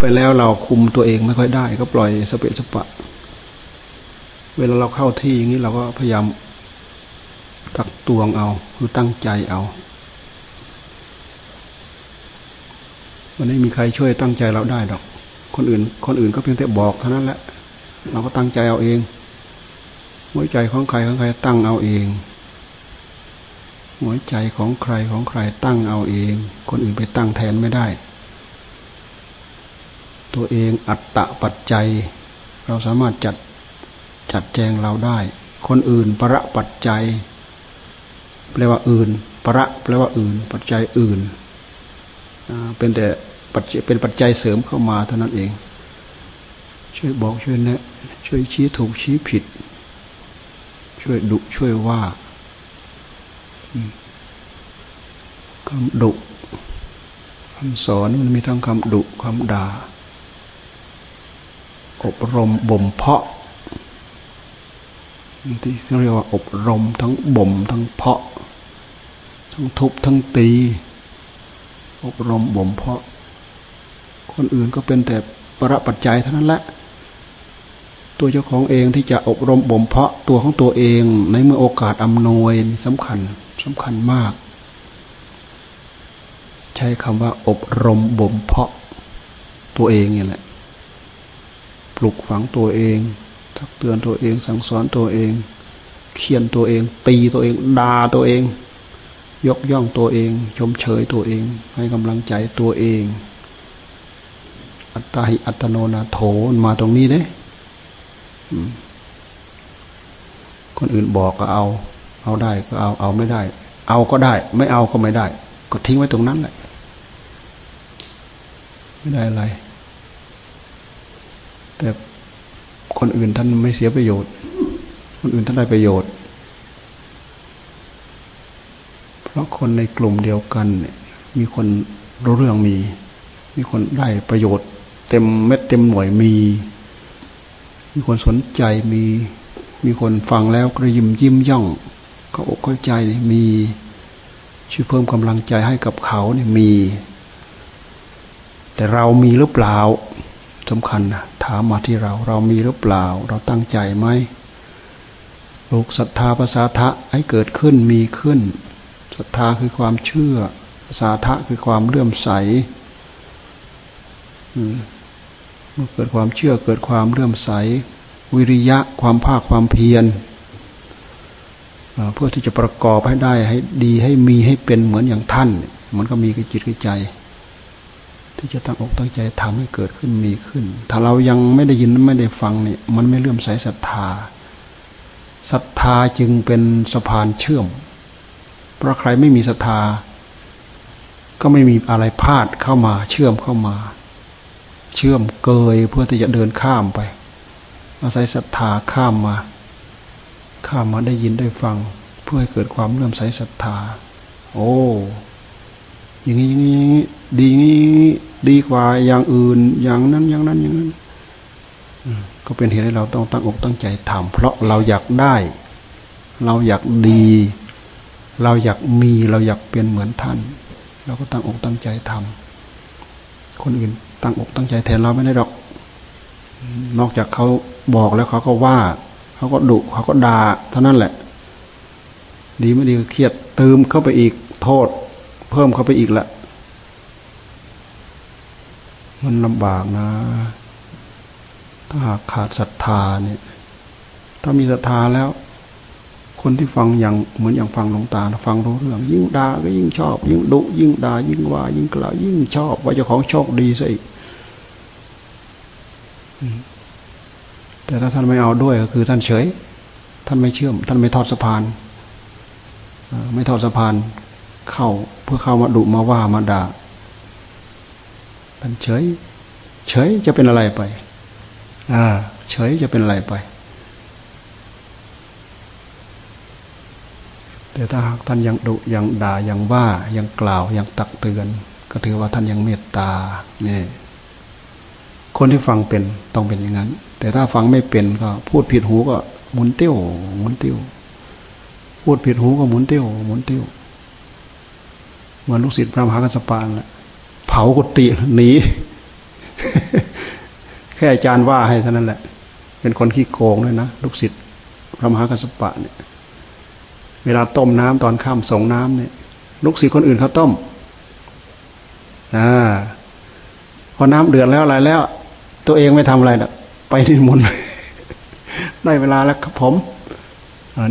ไปแล้วเราคุมตัวเองไม่ค่อยได้ ก็ปล่อยสเปะสปะ เวลาเราเข้าที่อย่างนี้เราก็พยายามตักตวงเอาคือตั้งใจเอามันไม่มีใครช่วยตั้งใจเราได้ดอก คนอื่น คนอื่นก็เพียงแต่บอกเท่านั้นแหละ เราก็ตั้งใจเอาเองหัวใจของใครของใครตั้งเอาเอง หัวใจของใครของใครตั้งเอาเอง คนอื่นไปตั้งแทนไม่ได้ ตัวเองอัตตะปัจจัย เราสามารถจัดจัดแจงเราได้ คนอื่นประปัจจัย แปลว่าอื่น ประแปลว่าอื่น ปัจจัยอื่นเป็นแต่ปัจจัยเป็นปัจจัยเสริมเข้ามาเท่านั้นเอง ช่วยบอกช่วยแนะช่วยชี้ถูกชี้ผิด ช่วยดุช่วยว่าคำดุคำสอนมันมีทั้งคำดุคำด่า อบรมบ่มเพาะ ที่เรียกว่าอบรมทั้งบ่มทั้งเพาะ ทั้งทุบทั้งตี อบรมบ่มเพาะ คนอื่นก็เป็นแต่ประปัจจัยเท่านั้นแหละตัวเจ้าของเองที่จะอบรมบ่มเพาะตัวของตัวเองในเมื่อโอกาสอำนวยสำคัญสำคัญมาก ใช้คำว่าอบรมบ่มเพาะ ตัวเองนี่แหละ ปลุกฝังตัวเอง ทักเตือนตัวเอง สั่งสอนตัวเองเขียนตัวเอง ตีตัวเอง ด่าตัวเอง ยกย่องตัวเอง ชมเชยตัวเอง ให้กำลังใจตัวเอง อัตตาหิอัตโนนาโถมาตรงนี้เด้คนอื่นบอกก็เอา เอาได้ก็เอา เอาไม่ได้ เอาก็ได้ ไม่เอาก็ไม่ได้ ก็ทิ้งไว้ตรงนั้นแหละ ไม่ได้อะไร แต่คนอื่นท่านไม่เสียประโยชน์ คนอื่นท่านได้ประโยชน์ เพราะคนในกลุ่มเดียวกันเนี่ยมีคนรู้เรื่องมี มีคนได้ประโยชน์ เต็มเม็ดเต็มหน่วยมี มีคนสนใจมี มีคนฟังแล้วกระยิมยิ้มย่อง ก็อกเข้าใจมีช่วยเพิ่มกำลังใจให้กับเขาเนี่ยมี แต่เรามีหรือเปล่า สำคัญนะถามมาที่เราเรามีหรือเปล่า เราตั้งใจไหมลูกศรัทธาภาษาทะให้เกิดขึ้นมีขึ้นศรัทธาคือความเชื่อภาษาทะคือความเลื่อมใสเมื่อเกิดความเชื่อเกิดความเลื่อมใส วิริยะความภาคความเพียรเพื่อที่จะประกอบให้ได้ให้ดีให้มีให้เป็นเหมือนอย่างท่าน มันก็มีกับจิตกับใจ ที่จะตั้งอกตั้งใจทำให้เกิดขึ้นมีขึ้น ถ้าเรายังไม่ได้ยินไม่ได้ฟังเนี่ยมันไม่เลื่อมใสศรัทธาศรัทธาจึงเป็นสะพานเชื่อม เพราะใครไม่มีศรัทธา ก็ไม่มีอะไรพาดเข้ามาเชื่อมเข้ามา เชื่อมเกยเพื่อที่จะเดินข้ามไป อาศัยศรัทธาข้ามมา ข้ามมาได้ยินได้ฟัง เพื่อให้เกิดความเลื่อมใสศรัทธา โอ้อย่างนี้อย่างนี้ดีนี้ ดีกว่าอย่างอื่น อย่างนั้นอย่างนั้นอย่างนั้น ก็เป็นเหตุให้เราต้องตั้งอกตั้งใจทำเพราะเราอยากได้ เราอยากดี เราอยากมีเราอยากเป็นเหมือนท่าน เราก็ตั้งอกตั้งใจทำคนอื่นตั้งอกตั้งใจแทนเราไม่ได้ดอก นอกจากเขาบอกแล้วเขาก็ว่าเขาก็ดุเขาก็ด่าเท่านั้นแหละ ดีไม่ดีเครียดเติมเข้าไปอีกโทษ เพิ่มเข้าไปอีกละ มันลำบากนะ ถ้าหากขาดศรัทธาเนี่ย ถ้ามีศรัทธาแล้ว คนที่ฟังอย่างเหมือนอย่างฟังหลวงตาฟังรู้เรื่อง ยิ่งด่าก็ยิ่งชอบ ยิ่งดุยิ่งด่ายิ่งว่า ยิ่งกล่าวยิ่งชอบ ว่าเจ้าของโชคดีซะอีกแต่ถ้าท่านไม่เอาด้วยก็คือท่านเฉย ท่านไม่เชื่อม ท่านไม่ทอดสะพาน ไม่ทอดสะพาน เข้าเพื่อเข้ามาดุมาว่ามาด่า ท่านเฉย เฉยจะเป็นอะไรไป อ่า เฉยจะเป็นอะไรไป แต่ถ้าหากท่านยังดุยังด่ายังว่า ยังกล่าวยังตักเตือน ก็ถือว่าท่านยังเมตตาเนี่ยคนที่ฟังเป็นต้องเป็นอย่างนั้น แต่ถ้าฟังไม่เป็นก็ พูดผิดหูก็หมุนเตี้ยวหมุนเตี้ยวพูดผิดหูก็หมุนเตี้ยวหมุนเตี้ยวเหมือนลูกศิษย์พระมหากัสปานแหละากุฏิหนี แค่อาจารย์ว่าให้เท่านั้นแหละ เป็นคนขี้โกงเลยนะลูกศิษย์พระมหากัสปะเนี่ย เวลาต้มน้ำตอนข้ามส่งน้ำเนี่ย ลูกศิษย์คนอื่นเขาต้มอ่าพอน้ำเดือดแล้วอะไรแล้ว ตัวเองไม่ทำอะไรนะไปนิมนต์ได้เวลาแล้วครับผม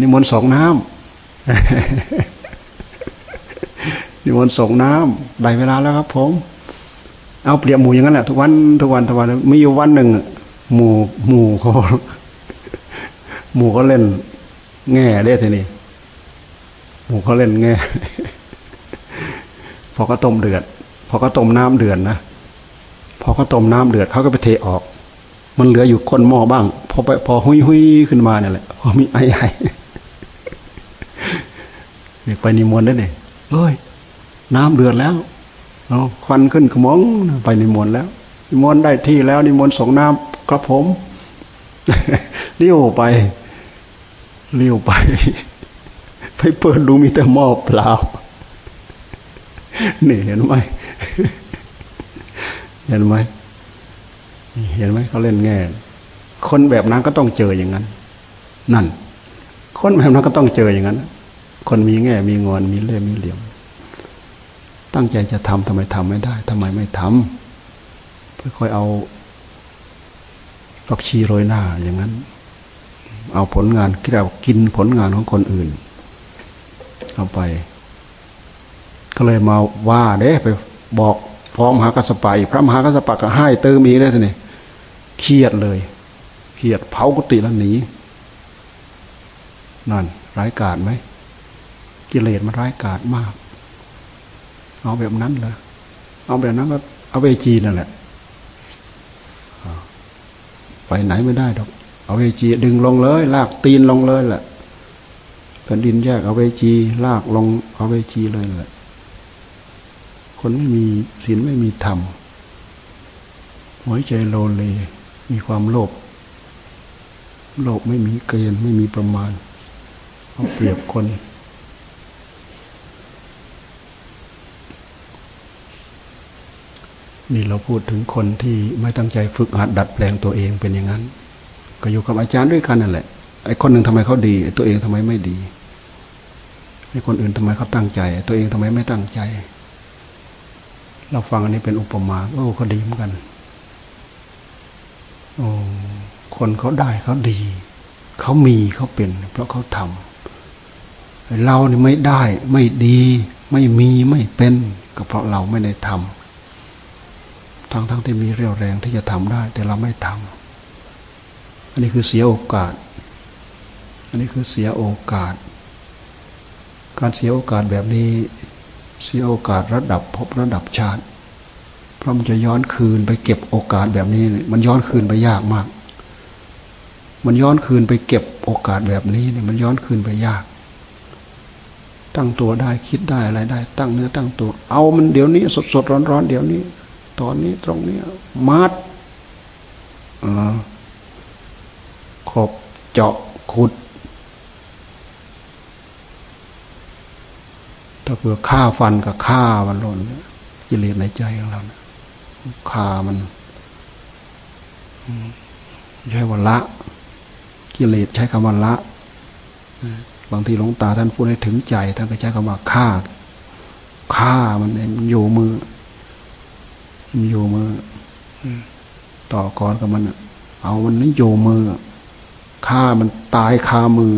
นิมนต์ส่งน้ำนิมนต์ส่งน้ำได้เวลาแล้วครับผม เอาเปรียบหมูอย่างนั้นแหละทุกวันทุกวันทุกวันมีอยู่วันหนึ่งหมูหมูเขาหมูเขาเล่น แง่ได้ทีนี้หมูเขาเล่นแง่พอก็ต้มเดือด พอก็ต้มน้ำเดือดนะพอเขาต้มน้ำเดือดเขาก็ไปเทออก มันเหลืออยู่คนหม้อบ้าง พอไปพอหุยหุยขึ้นมาเนี่ยแหละพอมีไอ้ไอเด็กไปนิมนต์ได้เนี่ยเฮ้ยน้ำเดือดแล้ว เอาควันขึ้นขมงไปนิมนต์แล้ว นิมนต์ได้ที่แล้ว นิมนต์ส่งน้ำกระผมเลี้ยวไปเลี้ยวไป ไปเปิดดูมีแต่หม้อเปล่านี่เห็นไหมเห็นไหมเห็นไหมเขาเล่นแง่ คนแบบนั้นก็ต้องเจออย่างนั้น นั่น คนแบบนั้นก็ต้องเจออย่างนั้น คนมีแง่มีงอนมีเล่มีเหลี่ยม ตั้งใจจะทำทำไมทำไม่ได้ทำไมไม่ทำค่อยๆเอาฝักชีโรยหน้าอย่างนั้น เอาผลงานที่เรากินผลงานของคนอื่น เอาไป ก็เลยมาว่าเด้ไปบอกฟ้องมหากัสปะอีกพระมหากัสปะก็ให้เติมอีกได้ทีนี่เครียดเลยเครียดเผากุฏิแล้วหนีนั่นร้ายกาจไหมกิเลสมันร้ายกาจมาก เอาแบบนั้นเหรอเอาแบบนั้นก็เอาไปจีนั่นแหละไปไหนไม่ได้ดอกเอาเวจี ดึงลงเลย ลากตีนลงเลยแหละแผ่นดินแยกเอาเวจี ลากลงเอาเวจีเลยแหละ คนไม่มีศีลไม่มีธรรมหัวใจโลเล มีความโลภโลภไม่มีเกณฑ์ไม่มีประมาณเอาเปรียบคน นี่เราพูดถึงคนที่ไม่ตั้งใจฝึกหัดดัดแปลงตัวเองเป็นอย่างนั้น ก็อยู่กับอาจารย์ด้วยกันนั่นแหละไอ้คนหนึ่งทำไมเขาดีตัวเองทำไมไม่ดีไอ้คนอื่นทำไมเขาตั้งใจ ตัวเองทำไมไม่ตั้งใจ เราฟังอันนี้เป็นอุปมาโอ้เขาดีเหมือนกันโอ้คนเขาได้เขาดี เขามีเขาเป็น เพราะเขาทำเราเนี่ยไม่ได้ ไม่ดี ไม่มีไม่เป็น ก็เพราะเราไม่ได้ทำ ทั้งทั้งที่มีเรี่ยวแรงที่จะทำได้ แต่เราไม่ทำอันนี้คือเสียโอกาส อันนี้คือเสียโอกาส การเสียโอกาสแบบนี้ เสียโอกาสระดับพบระดับชาติ เพราะมันจะย้อนคืนไปเก็บโอกาสแบบนี้ มันย้อนคืนไปยากมาก มันย้อนคืนไปเก็บโอกาสแบบนี้เนี่ยมันย้อนคืนไปยากตั้งตัวได้คิดได้อะไรได้ ตั้งเนื้อตั้งตัว เอามันเดี๋ยวนี้สดสดร้อนร้อนเดี๋ยวนี้ ตอนนี้ตรงนี้มัดขบเจาะขุด ถ้าเผื่อฆ่าฟันกับฆ่ามันล่นกิเลสในใจของเรานะฆ่ามันใช้ว่าละ กิเลสใช้คำว่าละบางทีหลวงตาท่านพูดให้ถึงใจท่านก็ใช้คำว่าฆ่าฆ่ามันอยู่มือ อยู่มือต่อกรกับมันเอามันนั้นอยู่มือฆ่ามันตายคามือ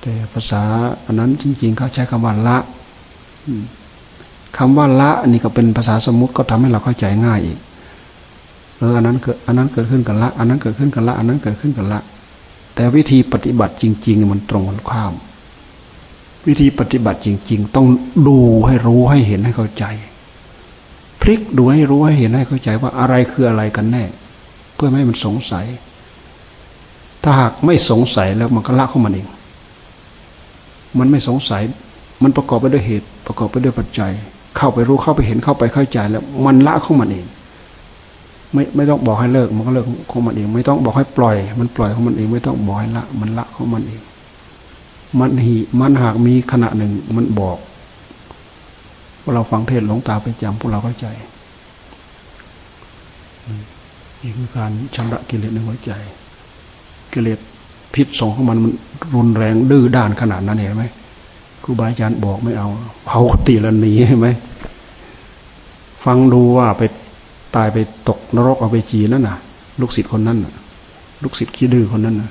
แต่ภาษาอันนั้นจริง ๆ เขาใช้คำว่าละคำว่าละนี่ก็เป็นภาษาสมมติก็ทำให้เราเข้าใจง่ายอีกเอออันนั้นเกิดอันนั้นเกิดขึ้นกันละ อันนั้นเกิดขึ้นกันละ อันนั้นเกิดขึ้นกันละ แต่วิธีปฏิบัติจริง ๆ มันตรงกันข้าม วิธีปฏิบัติจริง ๆ ต้องดูให้รู้ให้เห็นให้เข้าใจ พลิกดูให้รู้ให้เห็นให้เข้าใจว่าอะไรคืออะไรกันแน่ เพื่อไม่ให้มันสงสัย ถ้าหากไม่สงสัยแล้วมันก็ละเข้ามันเอง มันไม่สงสัย มันประกอบไปด้วยเหตุ ประกอบไปด้วยปัจจัย เข้าไปรู้เข้าไปเห็นเข้าไปเข้าใจแล้ว มันละของมันเอง ไม่ไม่ต้องบอกให้เลิก มันก็เลิกของมันเอง ไม่ต้องบอกให้ปล่อย มันปล่อยของมันเอง ไม่ต้องบอกให้ละ มันละของมันเอง มันหีมันหากมีขณะหนึ่งมันบอกพวกเราฟังเทศหลวงตาไปจำพวกเราเข้าใจนี่คือการชำระกิเลสในหัวใจ กิเลสพิษสองของมันมันรุนแรงดื้อด้านขนาดนั้นเห็นไหมครูบาอาจารย์บอกไม่เอาเผาตีละหนีเห็นไหมฟังดูว่าไปตายไปตกนรกเอาไปจีนั่นน่ะ ลูกศิษย์คนนั้นน่ะ ลูกศิษย์ขี้ดื้อคนนั้นน่ะ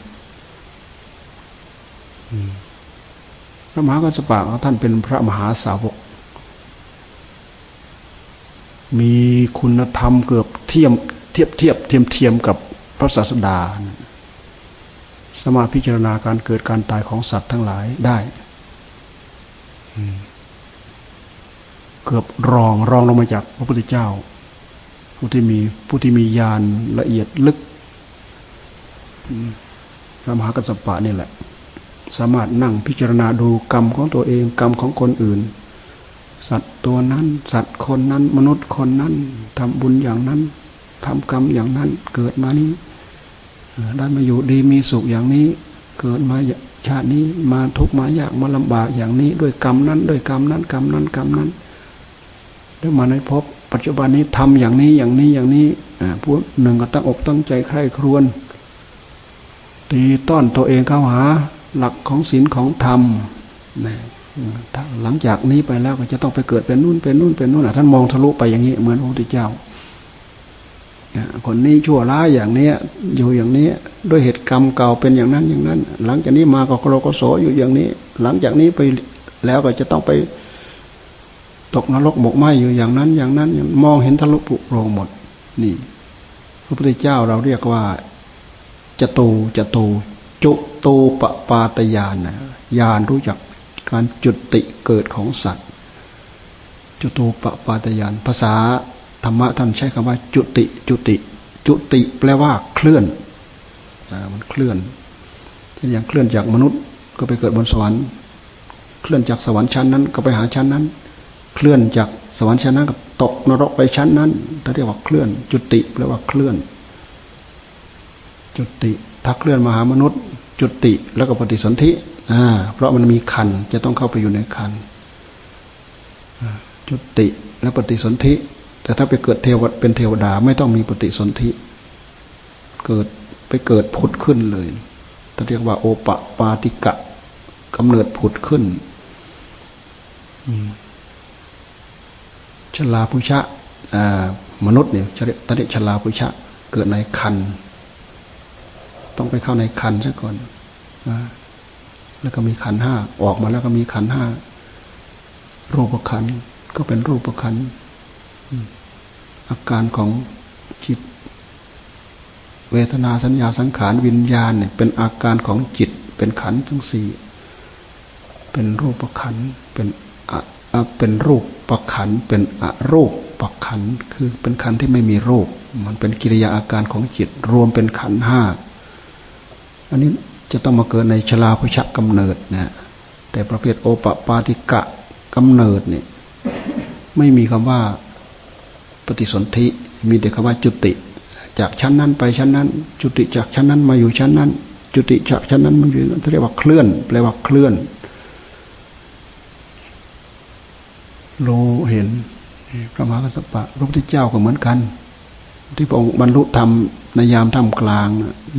พระมหากัสปะท่านเป็นพระมหาสาวก มีคุณธรรมเกือบเทียมเทียบเทียบเทียมเทียมกับพระศาสดา สมาพิจารณาการเกิดการตายของสัตว์ทั้งหลายได้ เกือบรองรองลงมาจากพระพุทธเจ้า ผู้ที่มีผู้ที่มีญาณละเอียดลึกพระมหากัสสปะนี่แหละ สามารถนั่งพิจารณาดูกรรมของตัวเองกรรมของคนอื่น สัตว์ตัวนั้น สัตว์คนนั้น มนุษย์คนนั้นทำบุญอย่างนั้นทำกรรมอย่างนั้นเกิดมานี้ได้มาอยู่ดีมีสุขอย่างนี้ เกิดมาชาตินี้มาทุกข์มายากมาลำบากอย่างนี้ ด้วยกรรมนั้น ด้วยกรรมนั้นกรรมนั้นกรรมนั้นแล้วมาในพบปัจจุบันนี้ทำอย่างนี้อย่างนี้อย่างนี้พวกหนึ่งก็ตั้งอกตั้งใจใคร่ครวญตีต้อนตัวเองเข้าหา หลักของศีลของธรรมนะหลังจากนี้ไปแล้วก็จะต้องไปเกิดเป็นนู่นเป็นนู่นเป็นนู่นท่านมองทะลุไปอย่างนี้เหมือนพระพุทธเจ้าคนนี้ชั่วร้ายอย่างนี้อยู่อย่างนี้ด้วยเหตุกรรมเก่าเป็นอย่างนั้นอย่างนั้น หลังจากนี้มาก็โกรกโสอยู่อย่างนี้ หลังจากนี้ไปแล้วก็จะต้องไป ตกนรกหมกไหมอยู่อย่างนั้น อย่างนั้นมองเห็นทะลุปุโรงหมด นี่ พระพุทธเจ้าเราเรียกว่าจตูจตู จุตูปปาตยานนะยานรู้จักการจุติเกิดของสัตว์ จุตูปปาตยาน ภาษาธรรมะท่านใช้คำว่า จุติ จุติ จุติแปลว่าเคลื่อนมันเคลื่อนเช่นอย่างเคลื่อนจากมนุษย์ก็ไปเกิดบนสวรรค์ เคลื่อนจากสวรรค์ชั้นนั้น ก็ไปหาชั้นนั้น เคลื่อนจากสวรรค์ชั้นนั้นกับตกนรกไปชั้นนั้นถ้าเรียกว่าเคลื่อน จุติแปลว่าเคลื่อน จุติถ้าเคลื่อนมาหามนุษย์ จุติแล้วก็ปฏิสนธิอ่าเพราะมันมีคันจะต้องเข้าไปอยู่ในคันจุติและปฏิสนธิ แต่ถ้าไปเกิดเทวดเป็นเทวดาไม่ต้องมีปฏิสนธิ เกิดไปเกิดผุดขึ้นเลยถ้าเรียกว่า โอปปาติกะกำเนิดผุดขึ้นชลาพุชะมนุษย์เนี่ยตอนนี้ชลาพุชะ เกิดในคัน ต้องไปเข้าในคันซะก่อน แล้วก็มีขันห้าออกมาแล้วก็มีขันห้ารูปขันก็เป็นรูปขันอาการของจิต เวทนาสัญญาสังขารวิญญาณเนี่ยเป็นอาการของจิต เป็นขันทั้งสี่เป็นรูปขันเป็นเป็นรูปประขันเป็นอรูปประขันคือเป็นขันที่ไม่มีรูป มันเป็นกิริยาอาการของจิต รวมเป็นขันห้าอันนี้ จะต้องมาเกิดในชลาพุชะกำเนิดนะแต่ประเภทโอปปาติกะกำเนิดเนี่ยไม่มีคำว่าปฏิสนธิมีแต่คำว่าจุติ จากชั้นนั้นไปชั้นนั้น จุติจากชั้นนั้นมาอยู่ชั้นนั้น จุติจากชั้นนั้นมาอยู่เรียกว่าเคลื่อน แปลว่าเคลื่อนรู้เห็นพระมหากัสปะพระพุทธเจ้าก็เหมือนกัน ที่พระองค์บรรลุธรรม ในยามท่ามกลาง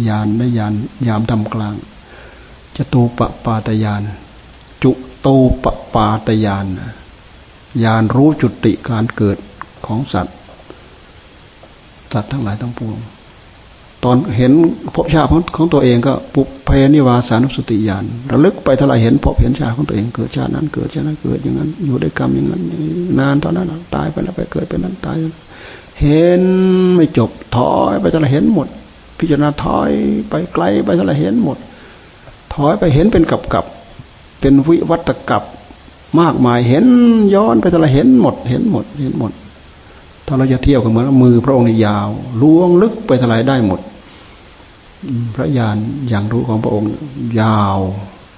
ยานในยานยามท่ามกลางจตูปปาตยาน จุตูปปาตยานยานรู้จุติการเกิดของสัตว์สัตว์ทั้งหลายทั้งปวง ตอนเห็นพบชาติของตัวเองก็ปุเพนิวาสานุสติญาณระลึกไปเท่าไรเห็นพบเห็นชาติของตัวเองเกิดชาตินั้นเกิดชาตินั้นเกิดอย่างนั้น อยู่ด้วยกรรมอย่างนั้นนานตอนนั้นตายไปแล้วไปเกิดเป็นนั้นตาย เห็นไม่จบถอยไปเท่าไรเห็นหมด พิจารณาถอยไปไกลไปเท่าไรเห็นหมด ถอยไปเห็นเป็นกับกับเป็นวิวัตกับมากมายเห็นย้อนไปเท่าไรเห็นหมด เห็นหมดเห็นหมด ถ้าเราจะเที่ยวกันเหมือนมือพระองค์ยาวล้วงลึกไปท่าไรได้หมดพระญาณอย่างรู้ของพระองค์ยาว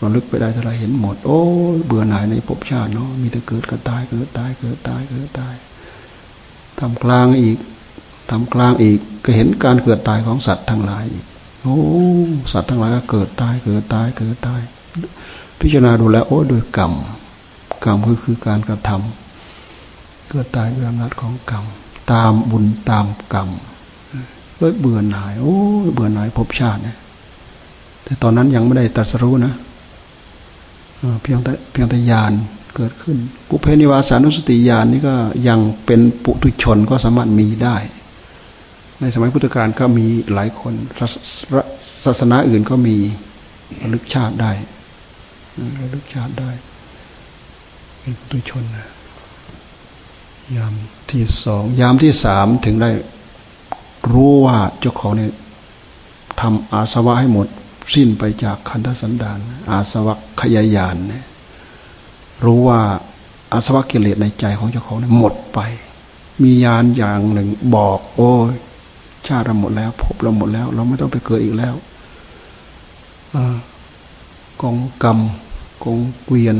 ระลึกไปได้เท่าไรเห็นหมด โอ้ เบื่อหน่ายในภพชาติเนาะมีแต่เกิดก็ตายเกิดตายเกิดตายเกิดตาย ทำกลางอีกทำกลางอีก ก็เห็นการเกิดตายของสัตว์ทั้งหลายโอ้สัตว์ทั้งหลายก็เกิดตายเกิดตายเกิดตาย พิจารณาดูแลโอ้โดยกรรมกรรมก็คือการกระทเกิดตายด้วยอำนาจของกรรมตามบุญตามกรรมเอ้ยเบื่อหน่าย โอ้เบื่อหน่ายภพชาติเนี่ยแต่ตอนนั้นยังไม่ได้ตรัสรู้นะเพียงแต่เพียงแต่ญาณ เกิดขึ้น ปุเพนิวาสานุสติญาณนี่ก็ยังเป็นปุถุชนก็สามารถมีได้ ในสมัยพุทธกาลก็มีหลายคนศาสนาอื่นก็มีระลึกชาติได้ระลึกชาติได้ เป็นปุถุชนนะยามที่สองยามที่สามถึงได้รู้ว่าเจ้าของเนี่ยทำอาสวะให้หมด สิ้นไปจากคันธสันดานอาสวะขยายานเนี่ย รู้ว่าอาสวะกิเลสในใจของเจ้าของหมดไป มียานอย่างหนึ่งบอก โอ้ยชาติเราหมดแล้วพบเราหมดแล้ว เราไม่ต้องไปเกิดอีกแล้วกองกรรมกองเกวียน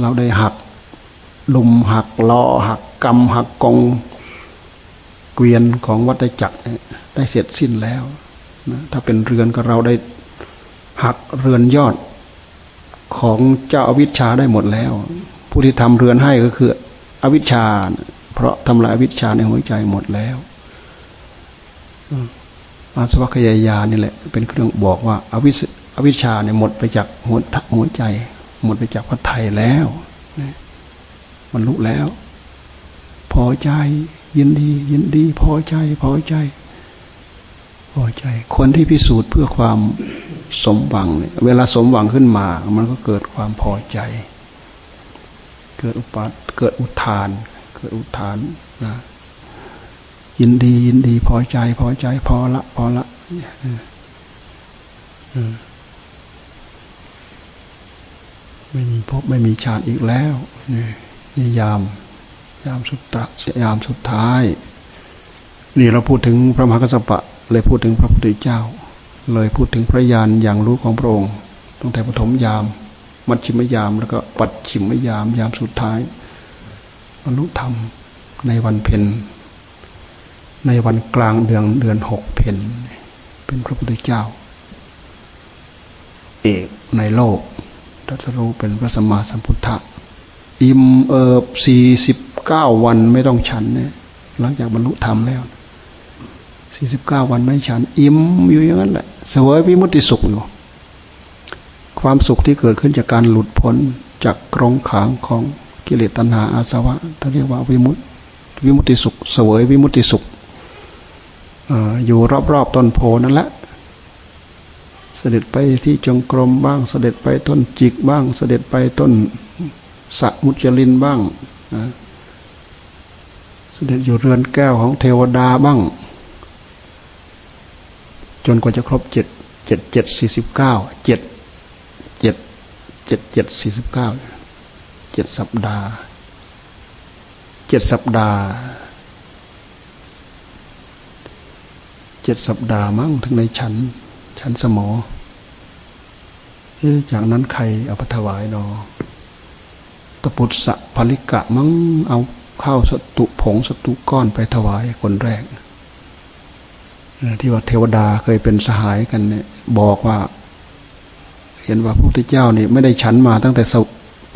เราได้หักลุมหักล้อหักกรรมหักกองเกวียนของวัฏจักรได้เสร็จสิ้นแล้วนะถ้าเป็นเรือนก็เราได้หักเรือนยอด ของเจ้าอาวิชชาได้หมดแล้ว ผู้ที่ทำเรือนให้ก็คือ อวิชชา เพราะทำลายอวิชชาในหัวใจหมดแล้วอาสวัคยายานี่แหละ เป็นเครื่องบอกว่าอวิอวิชชาเนี่ยหมดไปจากหัวหัวใจ หมดไปจากพระไทยแล้วมันรู้แล้ว พอใจ ยินดี ยินดี พอใจ พอใจ พอใจ คนที่พิสูจน์เพื่อความ สมหวังเนี่ยเวลาสมหวังขึ้นมา มันก็เกิดความพอใจ เกิดอุปาเกิดอุทาน เกิดอุทานนะยินดียินดีพอใจพอใจพอละพอละไม่มีพบไม่มีชาติอีกแล้วนี่ยาม ยามสุดตรัสยามสุดท้าย นี่เราพูดถึงพระมหากษัตริย์เลยพูดถึงพระพุทธเจ้า เลยพูดถึงพระญาณอย่างรู้ของพระองค์ตั้งแต่ปฐมยาม มัชชิมยาม แล้วก็ปัจฉิมยามยามสุดท้ายบรรลุธรรมในวันเพ็ญในวันกลางเดือนเดือนหกเพ็ญเป็นพระพุทธเจ้า เอกในโลกตัสรู้เป็นพระสัมมาสัมพุทธะอิ่มเอิบสี่สิบเก้าวันไม่ต้องฉันเนี่ยหลังจากบรรลุธรรมแล้วสี่สิบเก้าวันไม่ฉัน อิ่มอยู่อย่างนั้นแหละ เสวยวิมุตติสุขอยู่ ความสุขที่เกิดขึ้นจากการหลุดพ้นจากกรงขางของกิเลสตัณหาอาสวะท่านเรียกว่าวิมุตวิมุติสุข เสวยวิมุตติสุขอยู่รอบๆต้นโพนั่นแหละ เสด็จไปที่จงกรมบ้าง เสด็จไปต้นจิกบ้าง เสด็จไปต้นสะมุจลินบ้าง เสด็จอยู่เรือนแก้วของเทวดาบ้าง จนกว่าจะครบเจ็ดเจ็ดเจ็ดสี่สิบเก้าเจ็ดเจ็ดเจ็ดเจ็ดสี่สิบเก้าเจ็ดสัปดาห์เจ็ดสัปดาห์เจ็ดสัปดาห์มั้งถึงในชั้นชั้นสมอจากนั้นใครเอาพถวายนอตปุตสะภลิกะมั้งเอาข้าวสตุผงสตุก้อนไปถวายคนแรก ที่ว่าเทวดาเคยเป็นสหายกันเนี่ยบอกว่า เห็นว่าพระพุทธเจ้านี่ไม่ได้ฉันมาตั้งแต่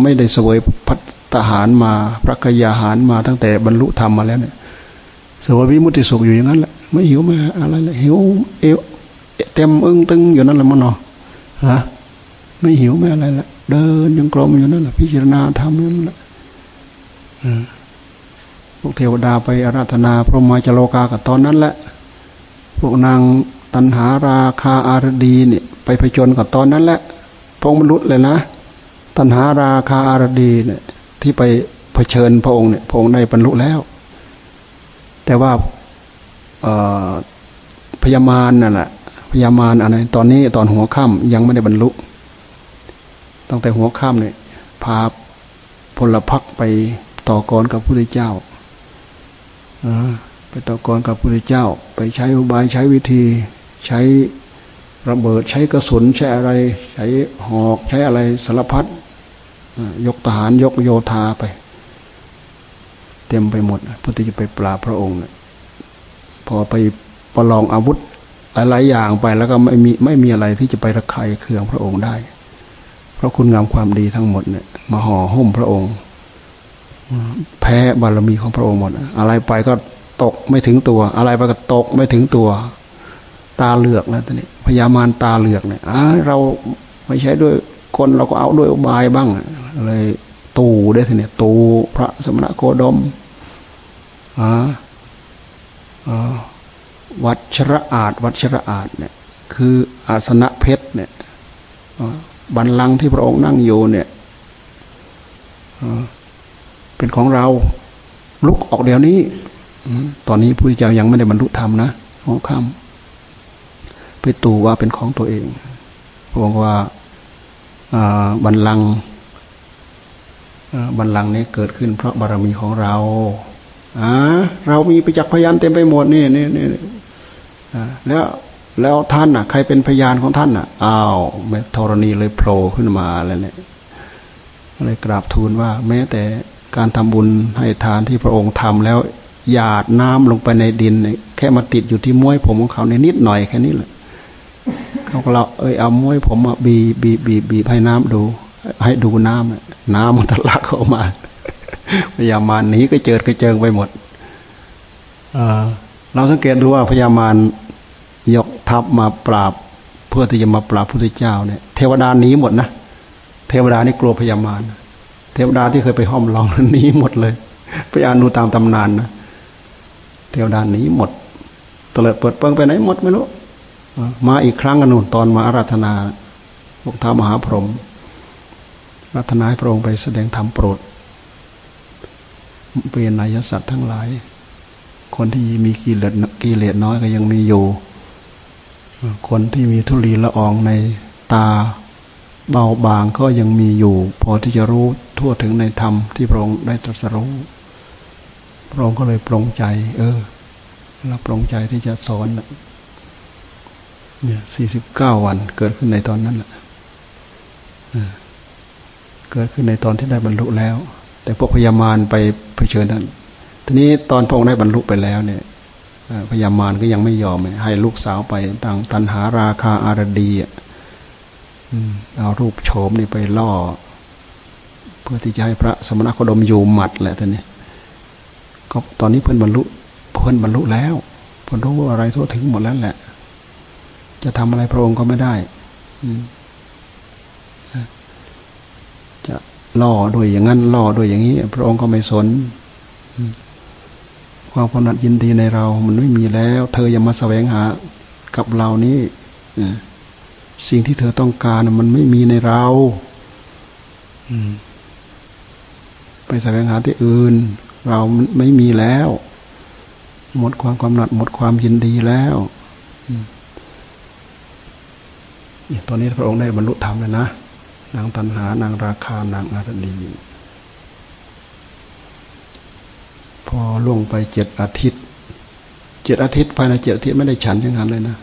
ไม่ได้เสวยพัฒหารมา พระกยาหารมาตั้งแต่บรรลุธรรมมาแล้วเนี่ยสวยวิมุติสุขอยู่อย่างนั้นแหละไม่หิวมาอะไรเลยหิวเอวเต็มอึ้งตึงอยู่นั่นแหละมันเนาะฮะไม่หิวไม่อะไรละเดินยังกลมอยู่นั่นแหละพิจารณาทำอยู่นั่นแหละพวกเทวดาไปอาราธนาพระมาจโลกากับตอนนั้นแหละ พวกนางตันหาราคาอารดีเนี่ยไปผจญกับตอนนั้นแหละพงบรรลุเลยนะ ตันหาราคาอารดีเนี่ยที่ไปเผชิญพระองค์เนี่ยพระองค์ได้บรรลุแล้ว แต่ว่าพยามารนั่นแหละพยามารอะไรตอนนี้ตอนหัวค่ำยังไม่ได้บรรลุตั้งแต่หัวค่ำเนี่ยพาพลพักไปต่อกรกับพระพุทธเจ้าอ่า ไปต่อกรกับพระพุทธเจ้า ไปใช้อุบายใช้วิธี ใช้ระเบิดใช้กระสุนใช้อะไร ใช้หอกใช้อะไรสารพัดยกทหารยกโยธาไป เต็มไปหมดพื่อที่จะไปปราบพระองค์เนี่ยพอไปประลองอาวุธหลายๆอย่างไปแล้วก็ไม่มีไม่มีอะไรที่จะไประคายเคืองพระองค์ได้ เพราะคุณงามความดีทั้งหมดเนี่ยมาห่อหุ้มพระองค์ แพ้บารมีของพระองค์หมด อะไรไปก็ ตกไม่ถึงตัว อะไรไปก็ตกไม่ถึงตัว ตาเหลือกแล้วตอนนี้พญามารตาเหลือกเนี่ยเราไม่ใช่ด้วยคนเราก็เอาด้วยอบายบ้างเลยตูได้ทีเนี่ยตูพระสมณโคดมอ่าวัชระอาจวัชระอาจเนี่ยคืออาสนะเพชรเนี่ยบันลังที่พระองค์นั่งอยู่เนี่ยเป็นของเราลุกออกเดี๋ยวนี้ ตอนนี้พระเจ้ายังไม่ได้บรรลุธรรมนะหัวค่ำไปตู่ว่าเป็นของตัวเองพระองค์ว่าบันลังบันลังนี้เกิดขึ้นเพราะบารมีของเราอ่าเรามีประจักษ์พยานเต็มไปหมดนี่นี่นี่แล้วแล้วท่านอะ ใครเป็นพยานของท่านอะอ้าวแม่ธรณีเลยโผล่ขึ้นมาแล้วเนี่ยเลยกราบทูลว่า แม้แต่การทำบุญให้ทานที่พระองค์ทำแล้ว หยาดน้ำลงไปในดิน แค่มาติดอยู่ที่ม้วยผมของเขาในนิดหน่อยแค่นี้แหละเขาก็เราเอ้ยเอาม้วยผมมาบีบีบีบีให้น้ำดู ให้ดูน้ำน้ำมันทะลักออกมาพยามารหนีก็เจิดก็เจิงไปหมดเราสังเกตดูว่าพยามารยกทัพมาปราบ เพื่อที่จะมาปราบพระพุทธเจ้าเนี่ยเทวดาหนีหมดนะเทวดานี่กลัวพยามารเทวดาที่เคยไปห้อมล้อมหนีหมดเลย ไปอ่านดูตามตำนานนะ เทวดาหนีหมดตเลิดเปิดเปิงไปไหนหมดไม่รู้มาอีกครั้งกันนู่นตอนมาอาราธนาพวกท้ามหาพรหมรัตนาให้พระองค์ไปแสดงธรรมโปรดเปลี่ยนนายสัตว์ทั้งหลาย คนที่มีกิเลสกิเลสน้อยก็ยังมีอยู่ คนที่มีทุลีละอองในตาเบาบางก็ยังมีอยู่ พอที่จะรู้ทั่วถึงในธรรมที่พระองค์ได้ตรัสรู้ พระองค์ก็เลยปรงใจ เออเราปรงใจที่จะสอนเนี่ยสี่สิบเก้าวันเกิดขึ้นในตอนนั้นแหละเกิดขึ้นในตอนที่ได้บรรลุแล้ว แต่พวกพญามารไปเผชิญนั้นทีนี้ตอนพระองค์ได้บรรลุไปแล้วเนี่ยพญามารก็ยังไม่ยอมให้ลูกสาวไปต่างตันหาราคาอารดีเอารูปโฉมนี่ไปล่อ เพื่อที่จะให้พระสมณโคดมอยู่หมัดแหละท่านนี่ ก็ตอนนี้เพิ่อนบรรลุเพิ่อนบรรลุแล้วเพิ่นรู้อะไรทั่วถึงหมดแล้วแหละ จะทำอะไรพระองค์ก็ไม่ได้จะล่อด้วยอย่างนั้นล่อด้วยอย่างนี้ พระองค์ก็ไม่สนความกำหนัดยินดีในเรา มันไม่มีแล้ว เธออย่ามาแสวงหากับเรานี้สิ่งที่เธอต้องการมันไม่มีในเราไปแสวงหาที่อื่น เราไม่มีแล้ว หมดความกำหนัดหมดความยินดีแล้วตอนนี้พระองค์ได้บรรลุธรรมแล้วนะ นางตันหานางราคานางอารณีพอล่วงไปเจ็ดอาทิตย์เจ็ดอาทิตย์ภายในเจ็ดอาทิตย์ไม่ได้ฉันอย่างนั้นเลยนะ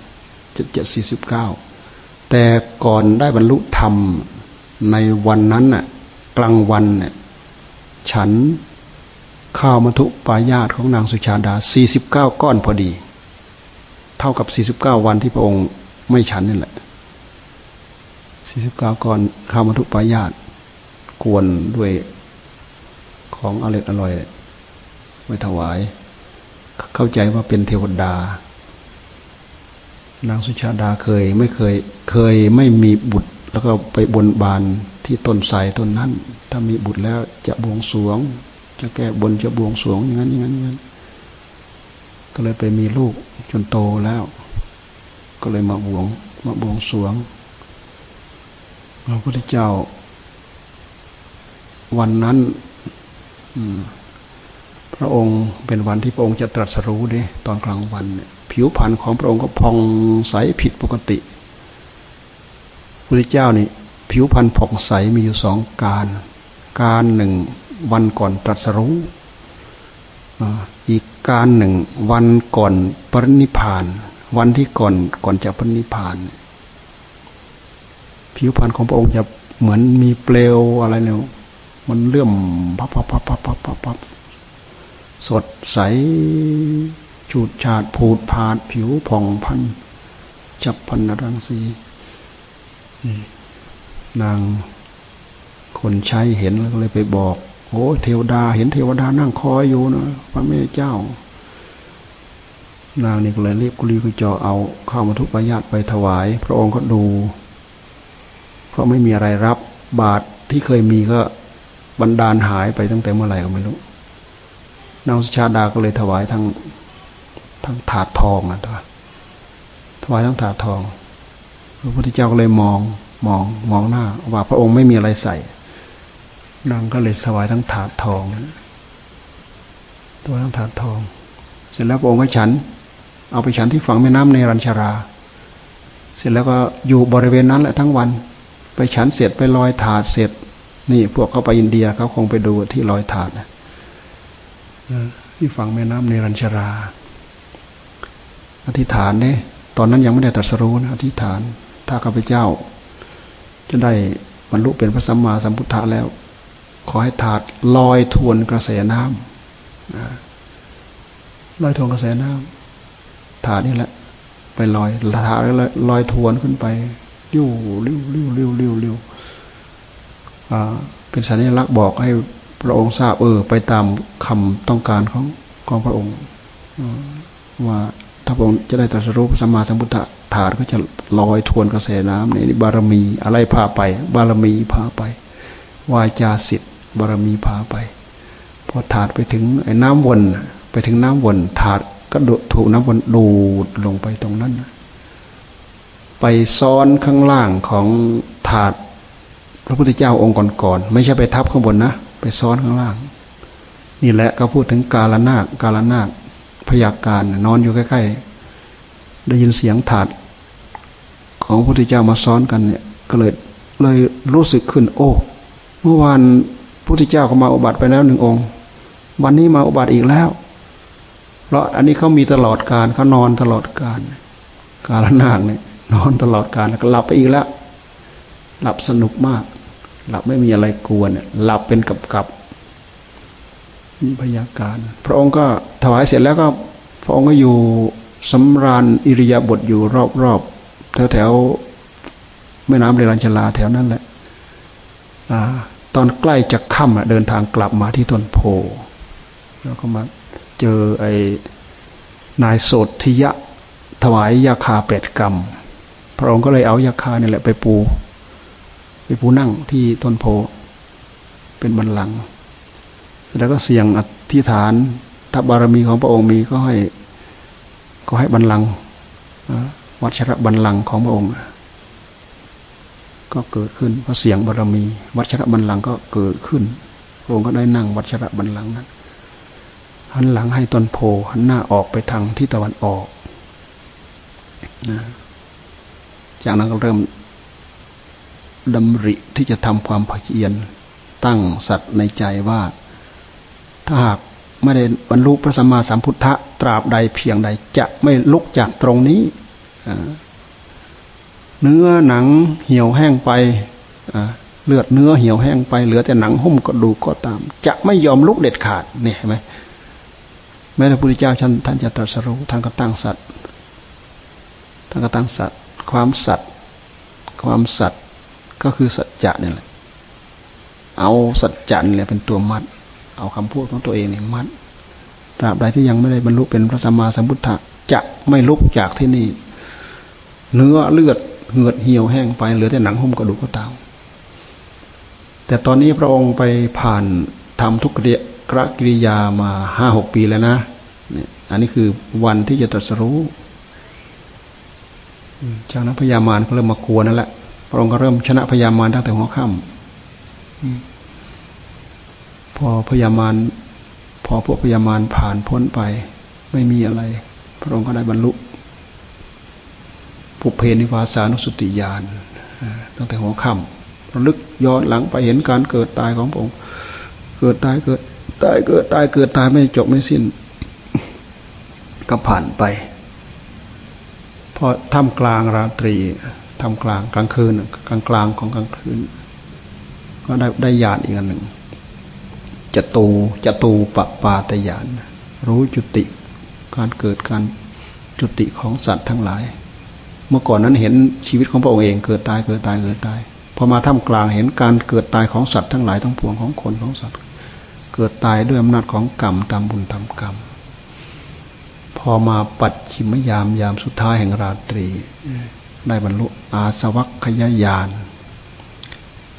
เจ็ดเจ็ดสี่สิบเก้าแต่ก่อนได้บรรลุธรรมในวันนั้นน่ะ กลางวันเนี่ยฉัน ข้าวมัทุปายาตของนางสุชาดาสี่สิบเก้อนพอดี เท่ากับสี่สิบเก้าวันที่พระองค์ไม่ฉันนี่แหละสี่สิบเก้อนข้าวมัทุปายาตกวนด้วยของอร่อยอร่อยไว้ถวาย เข้าใจว่าเป็นเทวดานางสุชาดาเคยไม่เคยเคยไม่มีบุตร แล้วก็ไปบนบานที่ต้นไทรต้นนั้น ถ้ามีบุตรแล้วจะบวงสวง จะแก้บนจะบวงสวงอย่างนั้นอย่างนั้นอย่างนั้นก็เลยไปมีลูกจนโตแล้ว ก็เลยมาบวงมาบวงสวงพระพุทธเจ้า วันนั้นพระองค์เป็นวันที่พระองค์จะตรัสรู้ดิตอนกลางวันเนี่ยผิวพรรณของพระองค์ก็พองใสผิดปกติพระเจ้านี่ผิวพรรณผ่องใสมีอยู่สองการ การหนึ่ง วันก่อนตรัสรู้อีกการหนึ่งวันก่อนปรินิพาน วันที่ก่อนก่อนจะปรินิพาน ผิวพรรณของพระองค์จะเหมือนมีเปลวอะไรเนี่ยมันเลื่อมพับพับพับพับพับพับพับสดใสฉูดฉาดผูดผาดผิวผ่องพันจับพันนรังสีนางคนใช้เห็นแล้วก็เลยไปบอก โอ้เทวดา เห็นเทวดานั่งคอยอยู่นะพระแม่เจ้า นางนี่ก็เลยรีบกุลีกุจอเอาข้าวมาทุกปายาตไปถวาย พระองค์ก็ดู เพราะไม่มีอะไรรับบาตรที่เคยมีก็บรรดาลหายไปตั้งแต่เมื่อไหร่ก็ไม่รู้นางสุชาดาก็เลยถวายทั้งทั้งถาดทองนะตัวถวายทั้งถาดทองพระพุทธเจ้าก็เลยมองมองมองหน้า ว่าพระองค์ไม่มีอะไรใส่ นางก็เลยถวายทั้งถาดทอง ตัวทั้งถาดทอง เสร็จแล้วพระองค์ก็ฉัน เอาไปฉันที่ฝั่งแม่น้ำในรัญชารา เสร็จแล้วก็อยู่บริเวณนั้นแหละทั้งวัน ไปฉันเสร็จไปลอยถาดเสร็จ นี่พวกเขาไปอินเดียเขาคงไปดูที่ลอยถาดนะที่ฝั่งแม่น้ำในรัญชารา อธิษฐานเนี่ยตอนนั้นยังไม่ได้ตรัสรู้นะอธิษฐาน ถ้าข้าพเจ้า จะได้บรรลุเป็นพระสัมมาสัมพุทธะแล้ว ขอให้ถาดลอยทวนกระแสน้ำลอยทวนกระแสน้ำถาดนี่แหละ ไปลอยถาดแล้วลอยทวนขึ้นไปริ้วริ้วริ้วริ้วริ้วริ้วเป็นสัญลักษณ์บอกให้พระองค์ทราบเออ ไปตามคำต้องการของของพระองค์ว่าถ้าพระองค์จะได้ตรัสรู้สัมมาสัมพุทธะถาดก็จะลอยทวนกระแสน้ำนี่บารมีอะไรพาไป บารมีพาไป วาจาสิทธิ์ บารมีพาไป พอถาดไปถึงไอ้น้ำวนไปถึงน้ำวนถาดก็ถูกน้ำวนดูดลงไปตรงนั้น ไปซ้อนข้างล่างของถาดพระพุทธเจ้าองค์ก่อนๆไม่ใช่ไปทับข้างบนนะ ไปซ้อนข้างล่าง นี่แหละก็พูดถึงกาลนาคกาลนาคพยาการนอนอยู่ใกล้ๆได้ยินเสียงถาดของพระพุทธเจ้ามาซ้อนกันเนี่ยก็เลยเลยรู้สึกขึ้น โอ้ เมื่อวาน พุทธเจ้าเขามาอุบัติไปแล้วหนึ่งองค์ วันนี้มาอุบัติอีกแล้ว เพราะอันนี้เขามีตลอดการเขานอนตลอดการกาลนาคเนี่ยนอนตลอดการแล้วก็หลับไปอีกแล้ว หลับสนุกมาก หลับไม่มีอะไรกวนเนี่ยหลับเป็นกับกับมีพยาการ พระองค์ก็ถวายเสร็จแล้วก็ พระองค์ก็อยู่สำราญอิริยาบถอยู่รอบๆแถวแถวแม่น้ำเรลัญชลาแถวนั้นแหละ อ่า ตอนใกล้จะค่ำเดินทางกลับมาที่ต้นโพแล้วก็มาเจอไอ้นายโสธิยะถวายยาคาเป็ดกรรม พระองค์ก็เลยเอายาคาเนี่ยแหละไปปู ไปปูนั่งที่ต้นโพ เป็นบันลัง แล้วก็เสี่ยงอธิษฐานถ้าบารมีของพระองค์มีก็ให้ ก็ให้บันลังวัชระบันลังของพระองค์ ก็เกิดขึ้นเพราะเสียงบารมี วัชระบันลังก็เกิดขึ้นพระองค์ก็ได้นั่งวัชระบันลังนั้นหันหลังให้ต้นโพหันหน้าออกไปทางที่ตะวันออกนะจากนั้นก็เริ่มดำริที่จะทำความเพียรตั้งสัตว์ในใจว่า ถ้าหากไม่ได้บรรลุพระสัมมาสัมพุทธะตราบใดเพียงใดจะไม่ลุกจากตรงนี้ เนื้อหนังเหี่ยวแห้งไปเลือดเนื้อเหี่ยวแห้งไปเหลือแต่หนังหุ้มก็ดูก็ตาม จะไม่ยอมลุกเด็ดขาดเนี่เห็นไหมแม้แต่พระพุทธเจ้าท่านท่านจะตรัสรู้ท่านก็ตั้งสัตว์ท่านก็ตั้งสัตว์ความสัตว์ความสัตว์ก็คือสัจจะนี่แหละเอาสัจจะนี่แหละเป็นตัวมัด เอาคำพูดของตัวเองเนี่ยมัดตราบใดที่ยังไม่ได้บรรลุเป็นพระสัมมาสัมพุทธะจะไม่ลุกจากที่นี่ เนื้อเลือด เหงือดเหี่ยวแห้งไปเหลือแต่หนังหุ้มกระดูกก็ตามแต่ตอนนี้พระองค์ไปผ่านทำทุกเรียกระกิริยามาห้าหกปีแล้วนะเนี่ยอันนี้คือวันที่จะตรัสรู้จากนั้นพญามารก็เริ่มมากลัวนั่นแหละ พระองค์ก็เริ่มชนะพญามารตั้งแต่หัวค่ำพอพยามารพอพวกพยามารผ่านพ้นไป ไม่มีอะไร พระองค์ก็ได้บรรลุ ปุเพนิวาสานุสติญาณตั้งแต่หัวค่ำระลึกย้อนหลังไปเห็นการเกิดตายของพระองค์เกิดตายเกิดตายเกิดตายเกิดตายไม่จบไม่สิ้น ก็ผ่านไป พอท่ามกลางราตรีท่ามกลางกลางคืนกลางกลางของกลางคืน ก็ได้ได้ญาณอีกอันหนึ่งจตูจตูปปาตยานรู้จุติการเกิดการจุติของสัตว์ทั้งหลาย มื่อก่อนนั้นเห็นชีวิตของพระองค์เองเกิดตายเกิดตายเกิดตายพอมาท่ามกลางเห็นการเกิดตายของสัตว์ทั้งหลายทั้งปวงของคนของสัตว์ เกิดตายด้วยอำนาจของกรรมตามบุญตามกรรม พอมาปัดชิมยามยามสุดท้ายแห่งราตรี ได้บรรลุอาสวัคยายาน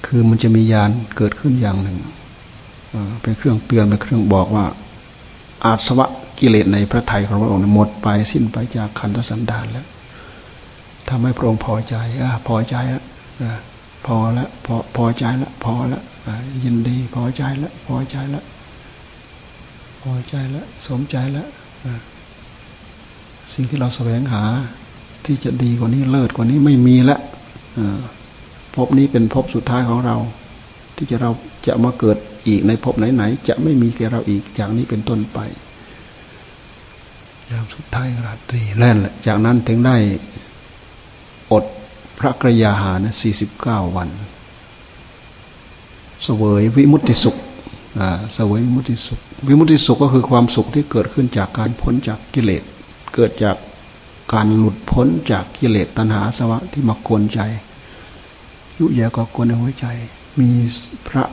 คือมันจะมียานเกิดขึ้นอย่างหนึ่งเป็นเครื่องเตือนเป็นเครื่องบอกว่า อาสวะกิเลสในพระไทยของพระองค์หมดไปสิ้นไปจากขันธสันดานแล้ว ทำให้พระองค์พอใจอพอใจแล้วพอล้วพอพอใจล้วพอล้วยินดีพอใจล้วพอใจล้วพอใจล้วสมใจล้วสิ่งที่เราแสวงหาที่จะดีกว่านี้เลิศกว่านี้ไม่มีล้วภพนี้เป็นภพสุดท้ายของเรา ที่จะเราจะมาเกิดอีกในภพไหนๆจะไม่มีแก่เราอีกจากนี้เป็นต้นไปยามสุดท้ายราตรีแล่นแหละจากนั้นถึงได้ อดพระกรยาหารสี่สิบเก้าวันเสวยวิมุตติสุขเสวยวิมุตติสุข วิมุตติสุขก็คือความสุขที่เกิดขึ้นจากการพ้นจากกิเลส เกิดจากการหลุดพ้นจากกิเลสตัณหาสวะที่มากวนใจ ยุแย่ก็กวนในหัวใจ มีพระ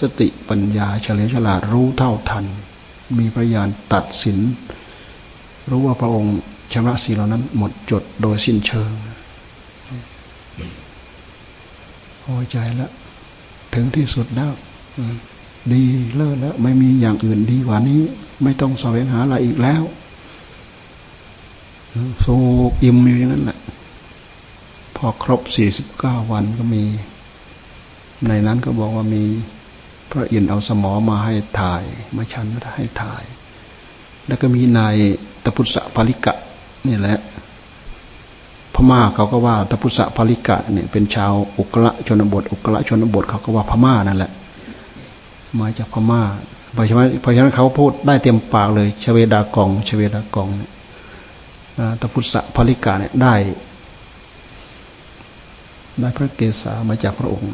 สติปัญญาเฉลียวฉลาดรู้เท่าทัน มีพยานตัดสิน รู้ว่าพระองค์ ชำระสีเหล่านั้น หมดจดโดยสิ้นเชิงพอใจแล้วถึงที่สุดแล้วดีเลิศแล้ว ไม่มีอย่างอื่นดีกว่านี้ ไม่ต้องแสวงหาอะไรอีกแล้วโซอิ่มอยู่อย่างนั้นแหละ พอครบสี่สิบเก้าวันก็มี ในนั้นก็บอกว่ามีพระอินทร์เอาสมอมาให้ถ่าย มาชันมาให้ถ่าย แล้วก็มีนายตพุทธภริกะ นี่แหละ พม่าเขาก็ว่าตพุทธภริกะเนี่ยเป็นชาวอุกละชนบท อุกละชนบทเขาก็ว่าพม่านั่นแหละ มาจากพม่าเพราะฉะนั้นเพราะฉะนั้นเขาพูดได้เต็มปากเลยชเวดากองชเวดากองตพุทธภริกะเนี่ยได้ ได้พระเกศามาจากพระองค์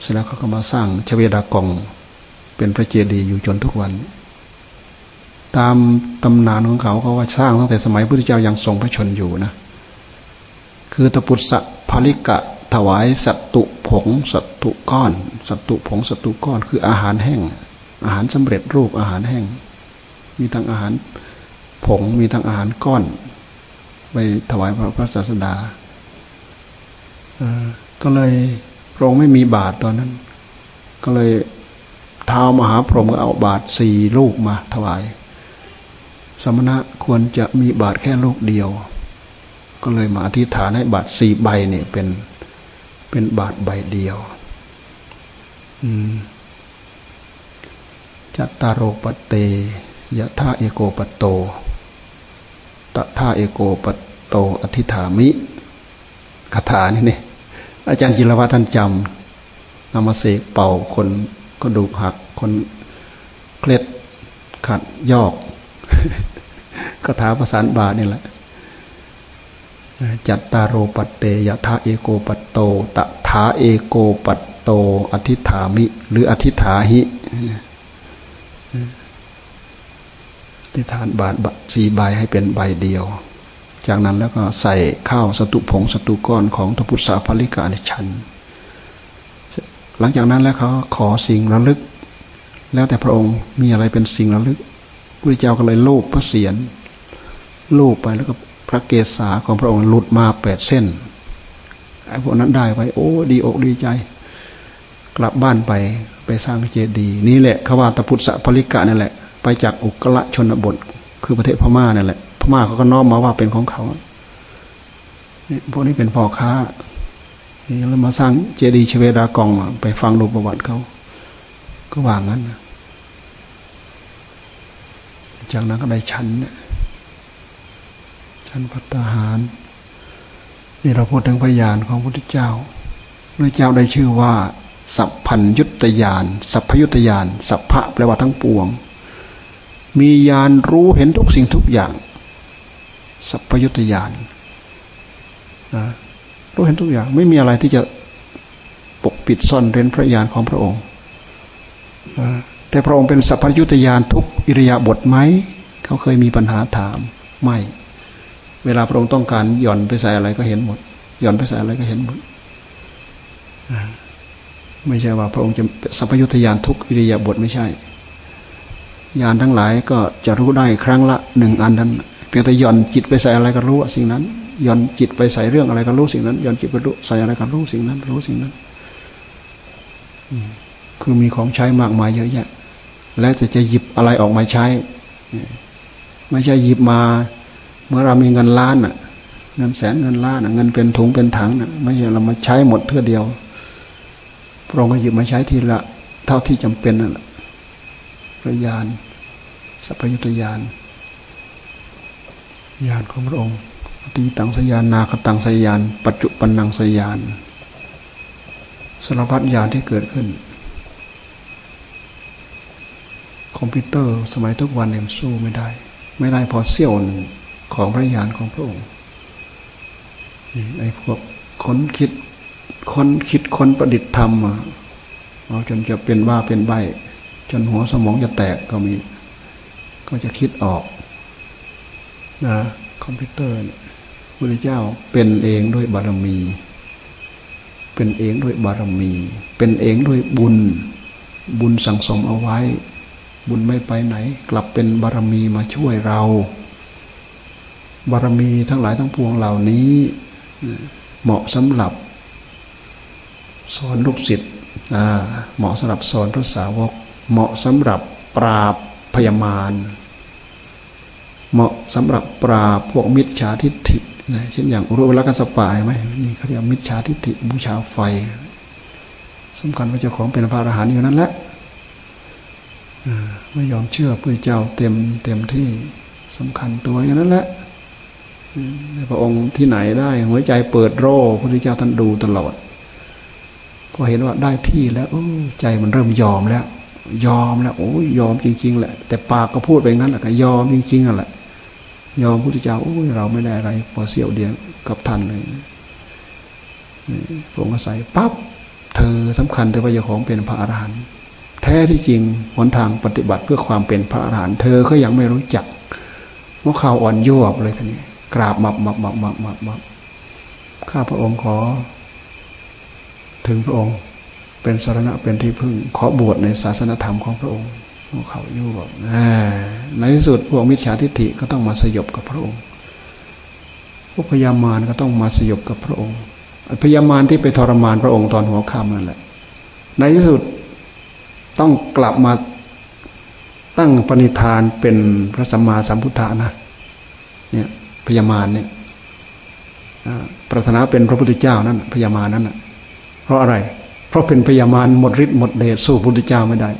เสร็จแล้วเขาก็มาสร้างชเวดากอง เป็นพระเจดีย์อยู่จนทุกวัน ตามตำนานของเขาเขาว่าสร้างตั้งแต่สมัยพุทธเจ้ายังทรงพระชนอยู่นะ คือตะปุสะภริกะ ถวายสัตตุผงสัตตุก้อน สัตตุผงสัตตุก้อน คืออาหารแห้ง อาหารสำเร็จรูปอาหารแห้ง มีทั้งอาหารผงมีทั้งอาหารก้อน ไปถวายพระพระศาสดาก็เลยพระองค์ไม่มีบาทตอนนั้น ก็เลยเท้ามหาพรหมก็เอาบาทสี่ลูกมาถวาย สมณะควรจะมีบาทแค่ลูกเดียว ก็เลยมาอธิษฐานให้บาทสี่ใบเนี่ยเป็นเป็นบาทใบเดียวจัตตารโอปเตยะท่าเอโกปโตตท่าเอโกปโตอธิฐามิคาถานี่นี่อาจารย์จิรวัฒน์ท่านจำนำมาเสกเป่าคนก็ดูหักคนเคล็ดขัดยอก คาถาประสานบานี่แหละจัตตารโอปัตเตยะทาเอโกปัตโตตถาเอโกปัตโต อธิฐามิ หรืออธิฐาหิที่ทานบาทสี่ใบให้เป็นใบเดียว จากนั้นแล้วก็ใส่ข้าวสตุผงสตุก้อนของทพุทธาภริกาในชั้นหลังจากนั้นแล้วเขาขอสิ่งระลึก แล้วแต่พระองค์มีอะไรเป็นสิ่งระลึก พระเจ้าก็เลยลูบพระเศียรลูบไปแล้วก็พระเกศาของพระองค์หลุดมาแปดเส้นไอ้พวกนั้นได้ไปโอ้ดีอกดีใจ กลับบ้านไปไปสร้างเจดีย์นี่แหละขว่าตพุทธภริกะนั่นแหละ ไปจากอุกละชนบท คือประเทศพม่านั่นแหละพม่าเขาก็น้อมมาว่าเป็นของเขาพวกนี้เป็นพ่อค้าแล้วมาสร้างเจดีย์ชเวดากองไปฟังดูประวัติเขาก็ว่างั้น จากนั้นก็ได้ชั้นชั้นพัตหาร นี่เราพูดถึงพยานของพระพุทธเจ้าพระเจ้าได้ชื่อว่า สัพพัญยุตยาน สัพพยุตยาน สัพพะแปลว่าทั้งปวง มียานรู้เห็นทุกสิ่งทุกอย่าง สัพพยุตยานนะรู้เห็นทุกอย่าง ไม่มีอะไรที่จะปกปิดซ่อนเร้นพระญาณของพระองค์ แต่พระองค์เป็นสัพพยุตยานทุกอิริยาบถไหมเขาเคยมีปัญหาถามไม่ เวลาพระองค์ต้องการหย่อนไปใส่อะไรก็เห็นหมดหย่อนไปใส่อะไรก็เห็นหมดไม่ใช่ว่าพระองค์จะสัพยุทธญาณทุกอิริยาบถไม่ใช่ญาณทั้งหลายก็จะรู้ได้ครั้งละหนึ่งอันนั้นเพียงแต่หย่อนจิตไปใส่อะไรก็รู้สิ่งนั้นหย่อนจิตไปใส่เรื่องอะไรก็รู้สิ่งนั้นหย่อนจิตไปรู้ใส่อะไรก็รู้สิ่งนั้น รู้สิ่งนั้นคือมีของใช้มากมายเยอะแยะ และจะจะหยิบอะไรออกมาใช้ ไม่ใช่หยิบมา เมื่อเรามีเงินล้านอะ เงินแสนเงินล้านเงินเป็นถุงเป็นถังน่ะ ไม่ใช่เรามาใช้หมดเท่าเดียวพระองค์ก็หยิบมาใช้ทีละ เท่าที่จำเป็นนั่นแหละพระญาณสัพยุตยานญาณของพระองค์ตีตังสยานนาคตังสยาน ปัจจุปันนังสยานสารพัดญาณที่เกิดขึ้น คอมพิวเตอร์สมัยทุกวันเนี่ยสู้ไม่ได้ ไม่ได้พอเสี้ยวของพระญาณของพระองค์ไอ้พวกค้นคิดค้นคิดค้นประดิษฐ์ธรรมเอาจนจะเป็นว่าเป็นใบจนหัวสมองจะแตกก็มี ก็จะคิดออกนะคอมพิวเตอร์เนี่ยพระเจ้าเป็นเองด้วยบารมี เป็นเองด้วยบารมี เป็นเองด้วยบุญ บุญสั่งสมเอาไว้ บุญไม่ไปไหน กลับเป็นบารมีมาช่วยเรา บารมีทั้งหลายทั้งปวงเหล่านี้ เหมาะสำหรับสอนลูกศิษย์เหมาะสำหรับสอนพระสาวก เหมาะสำหรับปราบพยามารเหมาะสำหรับปราพวกมิจฉาทิฏฐินะเช่นอย่างรู้เวลกัสปายไหมนี่เขาเรียกมิจฉาทิฏฐิบูชาไฟสำคัญว่าเจ้าของเป็นพระอรหันต์อยู่นั่นแหละ ไม่ยอมเชื่อพื่อเจ้าเต็มเต็มที่สำคัญตัวอย่างนั้นแหละพระองค์ที่ไหนได้ หัวใจเปิดโร่พระพุทธเจ้าท่านดูตลอดพอเห็นว่าได้ที่แล้วใจมันเริ่มยอมแล้ว ยอมแล้ว โอ้ยยอมจริง ๆ แหละ แต่ปากก็พูดไปงั้นแหละยอมจริงๆนั่นแหละ ยอมพุทธเจ้าโอ้ยเราไม่ได้อะไรพอเสี้ยวเดียวกับท่านเลยพระองค์อาศัยปั๊บเธอสำคัญเธอว่าเจ้าของเป็นพระอรหันต์ แท้ที่จริงหนทางปฏิบัติเพื่อความเป็นพระอรหันต์เธอก็ยังไม่รู้จักว่าข่าวอ่อนโยบเลยท่านี้กราบมับมับมับมับมับมับข้าพระองค์ขอ ถึงพระองค์ เป็นสารณะเป็นที่พึ่ง ขอบวชในศาสนธรรมของพระองค์พวกเขายู่บในที่สุดพวกมิจฉาทิฏฐิก็ต้องมาสยบกับพระองค์ พวกพญามารก็ต้องมาสยบกับพระองค์พญามารที่ไปทรมานพระองค์ตอนหัวค่ำนั่นแหละ ในที่สุด ต้องกลับมาตั้งปณิธานเป็นพระสัมมาสัมพุทธานะเนี่ยพญามารเนี่ยปรารถนาเป็นพระพุทธเจ้านั่นพญามารนั่นเพราะอะไร เพราะเป็นพญามารหมดฤทธิ์หมดเดชสู้พระพุทธเจ้าไม่ได้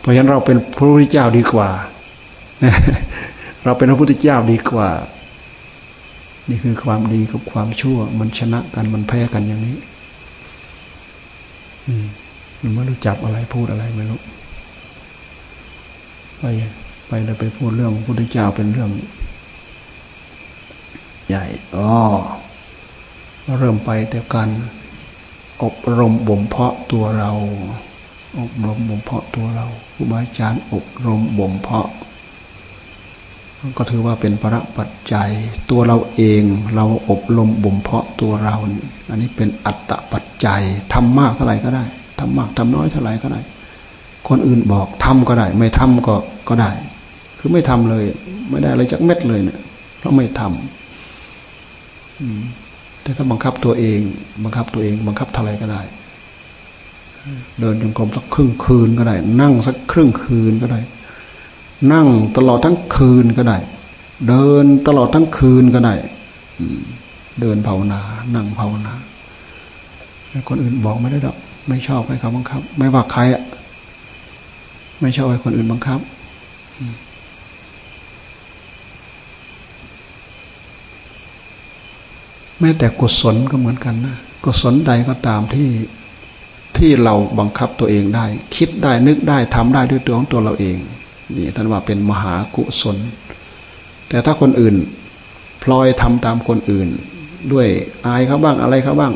เพราะฉะนั้นเราเป็นพระพุทธเจ้าดีกว่า เราเป็นพระพุทธเจ้าดีกว่า นี่คือความดีกับความชั่ว มันชนะกันมันแพ้กันอย่างนี้ อืม มันไม่รู้จักอะไรพูดอะไรไม่รู้ไปไปเลยไปพูดเรื่องพระพุทธเจ้าเป็นเรื่อง ใหญ่อ๋อเริ่มไปแต่การอบรมบ่มเพาะตัวเรา อบรมบ่มเพาะตัวเราครูบาอาจารย์อบรมบ่มเพาะก็ถือว่าเป็นประปัจจัย ตัวเราเองเราอบรมบ่มเพาะตัวเรา อันนี้เป็นอัตตปัจจัยทำมากเท่าไหร่ก็ได้ ทำมากทำน้อยเท่าไหร่ก็ได้ คนอื่นบอกทำก็ได้ ไม่ทำก็ก็ได้ คือไม่ทำเลย ไม่ได้อะไรจากเม็ดเลยเนี่ยเพราะไม่ทำแต่ถ้าบังคับตัวเอง บังคับตัวเอง บังคับเท่าไรก็ได้ เดินจงกรมสักครึ่งคืนก็ได้ นั่งสักครึ่งคืนก็ได้ นั่งตลอดทั้งคืนก็ได้ เดินตลอดทั้งคืนก็ได้เดินภาวนา นั่งภาวนาคนอื่นบอกไม่ได้ดอก ไม่ชอบให้เขาบังคับ ไม่ว่าใครอะ ไม่ชอบให้คนอื่นบังคับแม้แต่กุศลก็เหมือนกันนะกุศลใดก็ตามที่ที่เราบังคับตัวเองได้ คิดได้นึกได้ทำได้ด้วยตัวของตัวเราเองนี่ท่านว่าเป็นมหากุศล แต่ถ้าคนอื่น พลอยทำตามคนอื่น ด้วยอายเขาบ้างอะไรเขาบ้าง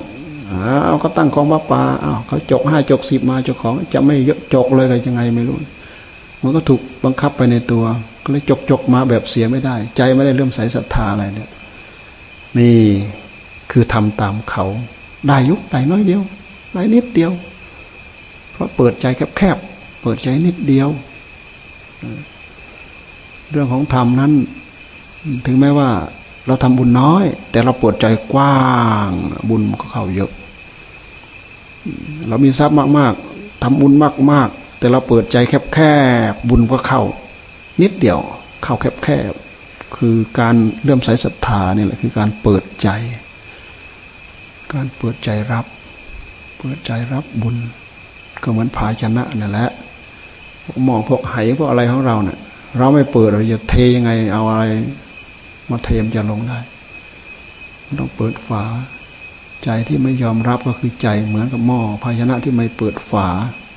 อาเขาตั้งของพระปาอ้าวเขาจกห้าจกสิบมาเจ้าของ จะไม่จกเลยอะไรยังไงไม่รู้ มันก็ถูกบังคับไปในตัว ก็เลยจกจกมาแบบเสียไม่ได้ ใจไม่ได้เริ่มใส่ศรัทธาอะไรเนี่ยนี่คือทำตามเขา ได้ยุกได้น้อยเดียวได้นิดเดียว เพราะเปิดใจแคบๆเปิดใจนิดเดียว เรื่องของธรรมนั้น ถึงแม้ว่าเราทำบุญน้อย แต่เราเปิดใจกว้าง บุญก็เข้าเยอะ เรามีทรัพย์มากๆทำบุญมากๆ แต่เราเปิดใจแคบๆบุญก็เข้า นิดเดียวเข้าแคบๆคือการเลื่มใสศรัทธาเนี่ยแหละคือการเปิดใจ การเปิดใจรับ เปิดใจรับบุญ ก็เหมือนภาชนะนั่นแหละพวกหมอพวกไหพวกอะไรของเราเนี่ยเราไม่เปิดเราจะเทยังไงเอาอะไร มาเทมจะลงได้ต้องเปิดฝา ใจที่ไม่ยอมรับก็คือใจเหมือนกับหม้อภาชนะที่ไม่เปิดฝา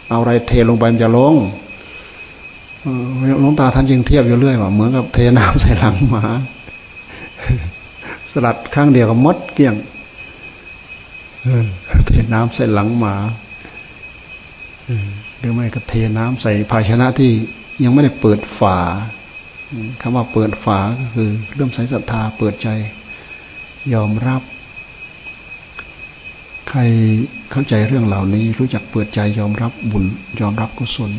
เอาอะไรเทลงไปมันจะลงหลวงตาท่านจึงเทียบอยู่เรื่อยว่าเหมือนกับเทน้ำใส่หลังหมา สลัดข้างเดียวก็มดเกี่ยงเทน้ำใส่หลังหมาหรือไม่ก็เทน้ำใส่ภาชนะที่ยังไม่ได้เปิดฝาคำว่าเปิดฝาก็คือเริ่มใส่ศรัทธาเปิดใจ ยอมรับ รเข้าใจเรื่องเหล่านี้ รู้จักเปิดใจยอมรับบุญ ยอมรับกุศล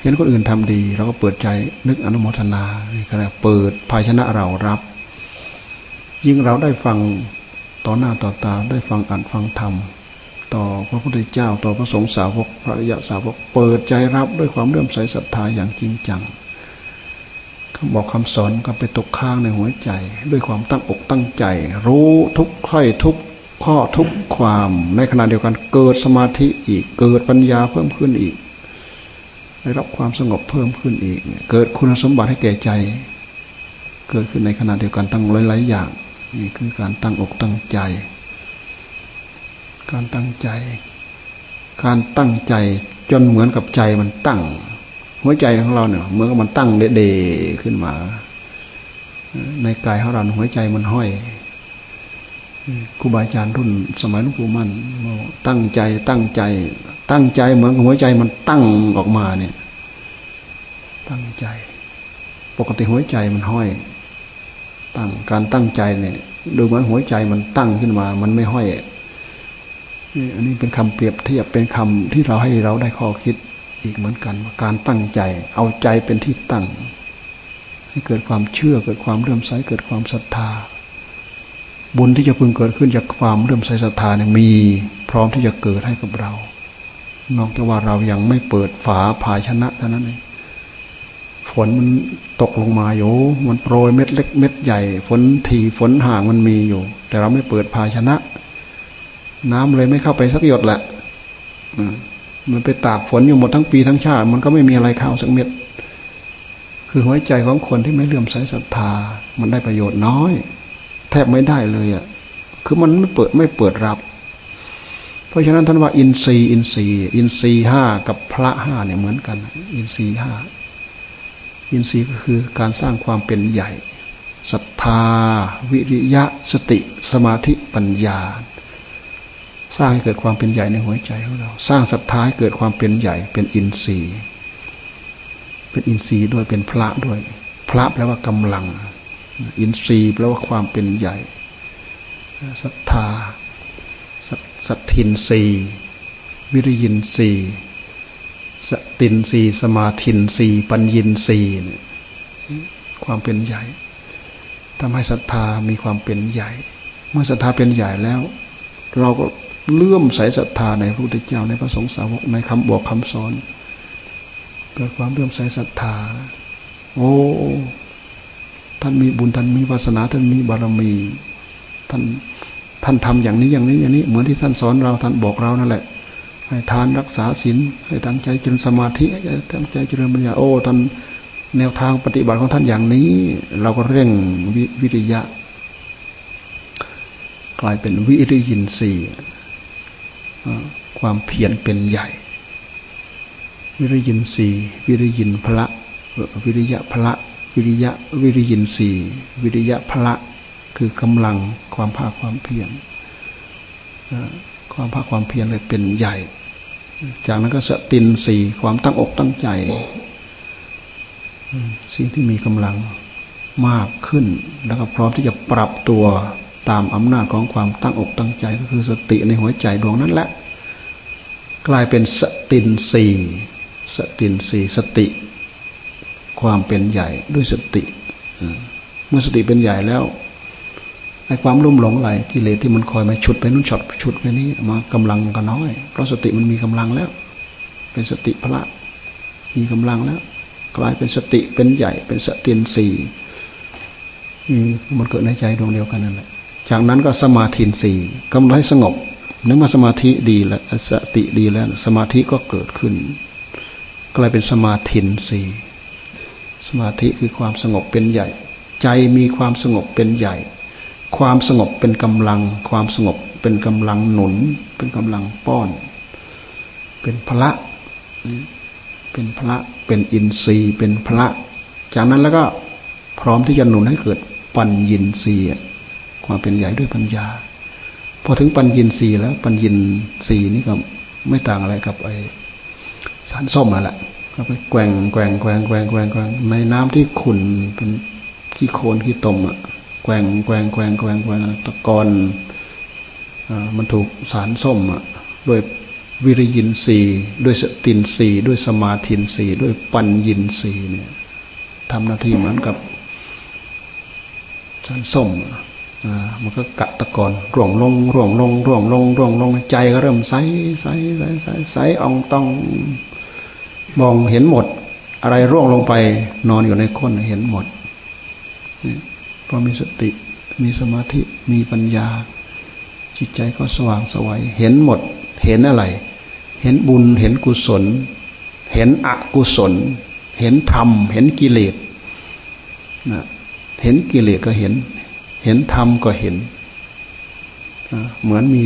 เห็นคนอื่นทำดี เราก็เปิดใจนึกอนุโมทนาขณะเปิดภาชนะเรารับ ยิ่งเราได้ฟังต่อหน้าต่อตาได้ฟังอ่านฟังธรรม ต่อพระพุทธเจ้าต่อพระสงฆ์สาวกพระอริยสาวกเปิดใจรับด้วยความเลื่อมใสศรัทธาอย่างจริงจังคำบอกคำสอนก็ไปตกข้างในหัวใจ ด้วยความตั้งอกตั้งใจ รู้ทุกข้อยทุก ข้อทุกความในขณะเดียวกันเกิดสมาธิอีก เกิดปัญญาเพิ่มขึ้นอีกได้รับความสงบเพิ่มขึ้นอีก เกิดคุณสมบัติให้แก่ใจ เกิดขึ้นในขณะเดียวกันตั้งหลายๆอย่างนี่คือการตั้งอกตั้งใจ การตั้งใจ การตั้งใจจนเหมือนกับใจมันตั้ง หัวใจของเราเนี่ยเหมือนกับมันตั้งเด่ๆขึ้นมา ในกายของเราหัวใจมันห้อย ครูบาอาจารย์รุ่นสมัยลวงปู่มั่นตั้งใจตั้งใจ ตั้งใจเหมือนหัวใจมันตั้งออกมาเนี่ย ตั้งใจ ปกติหัวใจมันห้อย ตั้งการตั้งใจเนี่ยดูเหมือนหัวใจมันตั้งขึ้นมา มันไม่ห้อยนี่อันนี้เป็นคำเปรียบเทียบเป็นคำที่เราให้เราได้ข้อคิดอีกเหมือนกันว่าการตั้งใจ เอาใจเป็นที่ตั้ง ให้เกิดความเชื่อเกิดความเลื่อมใสเกิดความศรัทธา บุญที่จะพึงเกิดขึ้นจากความเลื่มใสศรัทธาเนี่ยมีพร้อมที่จะเกิดให้กับเรา นอกจากว่าเรายังไม่เปิดฝาภาชนะเท่านั้นเองฝนมันตกลงมาอยู่ มันโปรยเม็ดเล็กเม็ดใหญ่ ฝนทีฝนห่างมันมีอยู่ แต่เราไม่เปิดภาชนะ น้ำเลยไม่เข้าไปสักหยดแหละมันไปตากฝนอยู่หมดทั้งปีทั้งชาติ มันก็ไม่มีอะไรเข้าสักเม็ด คือหัวใจของคนที่ไม่เลื่อมใสศรัทธา มันได้ประโยชน์น้อย ทบไม่ได้เลยอะคือมันไม่เปิดไม่เปิดรับ เพราะฉะนั้นท่านว่าอินทรีย์อินทรีย์อินทรีย์ห้ากับพละห้าเนี่ยเหมือนกัน อินทรีย์ห้าอินทรีย์ก็คือการสร้างความเป็นใหญ่ศรัทธา วิริยะสติสมาธิปัญญา สร้างให้เกิดความเป็นใหญ่ในหัวใจของเรา สร้างศรัทธาให้เกิดความเป็นใหญ่ เป็นอินทรีย์ เป็นอินทรีย์ด้วยเป็นพละด้วย พระแปลว่ากำลัง อินทรีย์แปลว่าความเป็นใหญ่ศรัทธาสัตทินทรีวิริยินทรีสตินสีสมาธินสีปัญญินสีเนี่ยความเป็นใหญ่ทำให้ศรัทธามีความเป็นใหญ่ เมื่อศรัทธาเป็นใหญ่แล้ว เราก็เลื่อมใสศรัทธาในพระพุทธเจ้าในพระสงฆ์สาวกในคำบอกคำสอน เกิดความเลื่อมใสศรัทธา โอ้ ท่านมีบุญท่านมีวาสนาท่านมีบารมี ท่านท่านทำอย่างนี้อย่างนี้อย่างนี้ เหมือนที่ท่านสอนเราท่านบอกเรานั่นแหละ ให้ทานรักษาศีลให้ตั้งใจเจริญสมาธิให้ตั้งใจเจริญปัญญาโอ้ท่านแนวทางปฏิบัติของท่านอย่างนี้ เราก็เร่งววิริยะ กลายเป็นวิริยินสีความเพียรเป็นใหญ่ วิริยินสีวิริยินพระวิริยะพระ วิริยะวิริยินสีวิริยะพระคือกำลังความภาคความเพียรความภาคความเพียรเลยเป็นใหญ่ จากนั้นก็สตินสีความตั้งอกตั้งใจสิ่งที่มีกำลังมากขึ้น แล้วก็พร้อมที่จะปรับตัวตามอำนาจของความตั้งอกตั้งใจ ก็คือสติในหัวใจดวงนั้นแหละ กลายเป็นสตินสีสตินสีสติ ความเป็นใหญ่ด้วยสติ เมื่อสติเป็นใหญ่แล้วไอ้ความลุ่มหลงไหลกิเลสที่มันคอยมาฉุดไปนู้นช็อตฉุดไปนี้มากำลังก็น้อย เพราะสติมันมีกำลังแล้ว เป็นสติพระมีกำลังแล้ว กลายเป็นสติเป็นใหญ่ เป็นสตินสี่มันเกิดในใจดวงเดียวกันนั่นแหละ จากนั้นก็สมาธิสี่กำลังให้สงบนึกว่าสมาธิดีแล้วสติดีแล้ว สมาธิก็เกิดขึ้น กลายเป็นสมาธิสี่ สมาธิคือความสงบเป็นใหญ่ ใจมีความสงบเป็นใหญ่ ความสงบเป็นกำลัง ความสงบเป็นกำลังหนุน เป็นกำลังป้อน เป็นพระเป็นพระเป็นอินทรีย์เป็นพระจากนั้นแล้วก็พร้อมที่จะหนุนให้เกิดปัญญินทรีย์ความเป็นใหญ่ด้วยปัญญาพอถึงปัญญินทรีย์แล้ว ปัญญินทรีย์นี่ก็ไม่ต่างอะไรกับไอสารส้มนั่นแหละ ก็ไปแกว่งแกว่งแกว่งแกว่งแกว่งแกว่งในน้ำที่ขุ่นเป็นขี้โคลนขี้ตมอะแกว่งแกว่งแกว่งแกว่งแกว่งตะกอนมันถูกสารส้มอะด้วยวิริยินสีด้วยสตินสีด้วยสมาธินสีด้วยปัญญินสีเนี่ยทำหน้าที่เหมือนกับสารส้มมันก็กะตะกอนร่วงลงร่วงลงร่วงลงร่วงลงใจก็เริ่มใสใสใสใสใสอองต้อง มองเห็นหมด อะไรร่วงลงไป นอนอยู่ในก้นเห็นหมดเพราะมีสติ มีสมาธิ มีปัญญา จิตใจก็สว่างสวัย เห็นหมด เห็นอะไร เห็นบุญ เห็นกุศล เห็นอกุศล เห็นธรรม เห็นกิเลสนะเห็นกิเลสก็เห็น เห็นธรรมก็เห็น เหมือนมี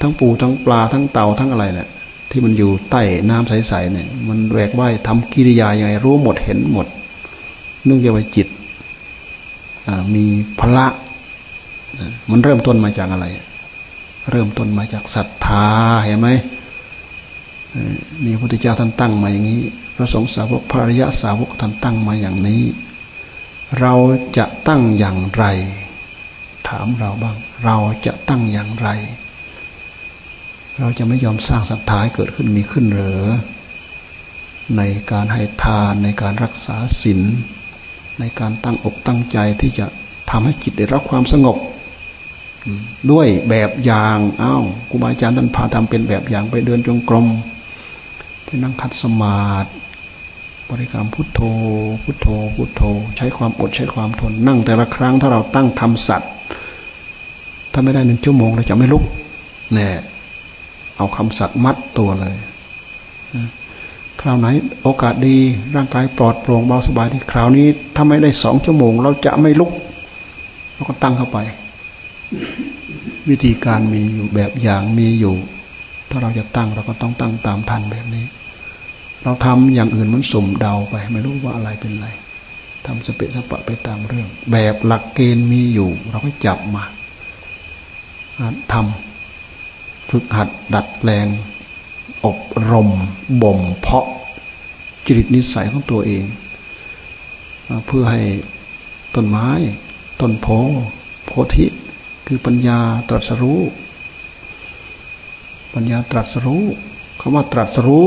ทั้งปูทั้งปลาทั้งเต่าทั้งอะไรแหละ ที่มันอยู่ใต้น้ำใสๆเนี่ย มันแหวกว่ายทำกิริยาย่างไรรู้หมดเห็นหมดเนื่องจากว่าจิตมีพละมันเริ่มต้นมาจากอะไร เริ่มต้นมาจากศรัทธาเห็นไหมนี่พระพุทธเจ้าท่านตั้งมาอย่างนี้ พระสงฆ์สาวกพระริยสาวกท่านตั้งมาอย่างนี้ เราจะตั้งอย่างไร ถามเราบ้าง เราจะตั้งอย่างไร เราจะไม่ยอมสร้างศรัทธาให้เกิดขึ้นมีขึ้นหรือในการให้ทานในการรักษาศีลในการตั้งอกตั้งใจที่จะทำให้จิตได้รับความสงบ ด้วยแบบอย่างอ้าวครูบาอาจารย์ท่านพาทำเป็นแบบอย่างไปเดินจงกรมไปนั่งคัดสมาธิบริกรรมพุทโธ พุทโธ พุทโธ ใช้ความอดใช้ความทน นั่งแต่ละครั้งถ้าเราตั้งคำสัตย์ถ้าไม่ได้หนึ่งชั่วโมงเราจะไม่ลุกแน่ เอาคำสัตว์มัดตัวเลยคราวไหนโอกาสดีร่างกายปลอดโปร่งเบาสบายที่คราวนี้ถ้าไม่ได้สองชั่วโมง เราจะไม่ลุกเราก็ตั้งเข้าไป วิธีการมีอยู่แบบอย่างมีอยู่ ถ้าเราจะตั้งเราก็ต้องตั้งตามทันแบบนี้ เราทำอย่างอื่นมันสุ่มเดาไป ไม่รู้ว่าอะไรเป็นอะไรทำสเปะสปะไปตามเรื่อง แบบหลักเกณฑ์มีอยู่ เราก็จับมาทำ ฝึกหัดดัดแปลง อบรมบ่มเพาะจริตนิสัยของตัวเอง เพื่อให้ต้นไม้ ต้นโพโพธิคือปัญญาตรัสรู้ ปัญญาตรัสรู้คำว่าตรัสรู้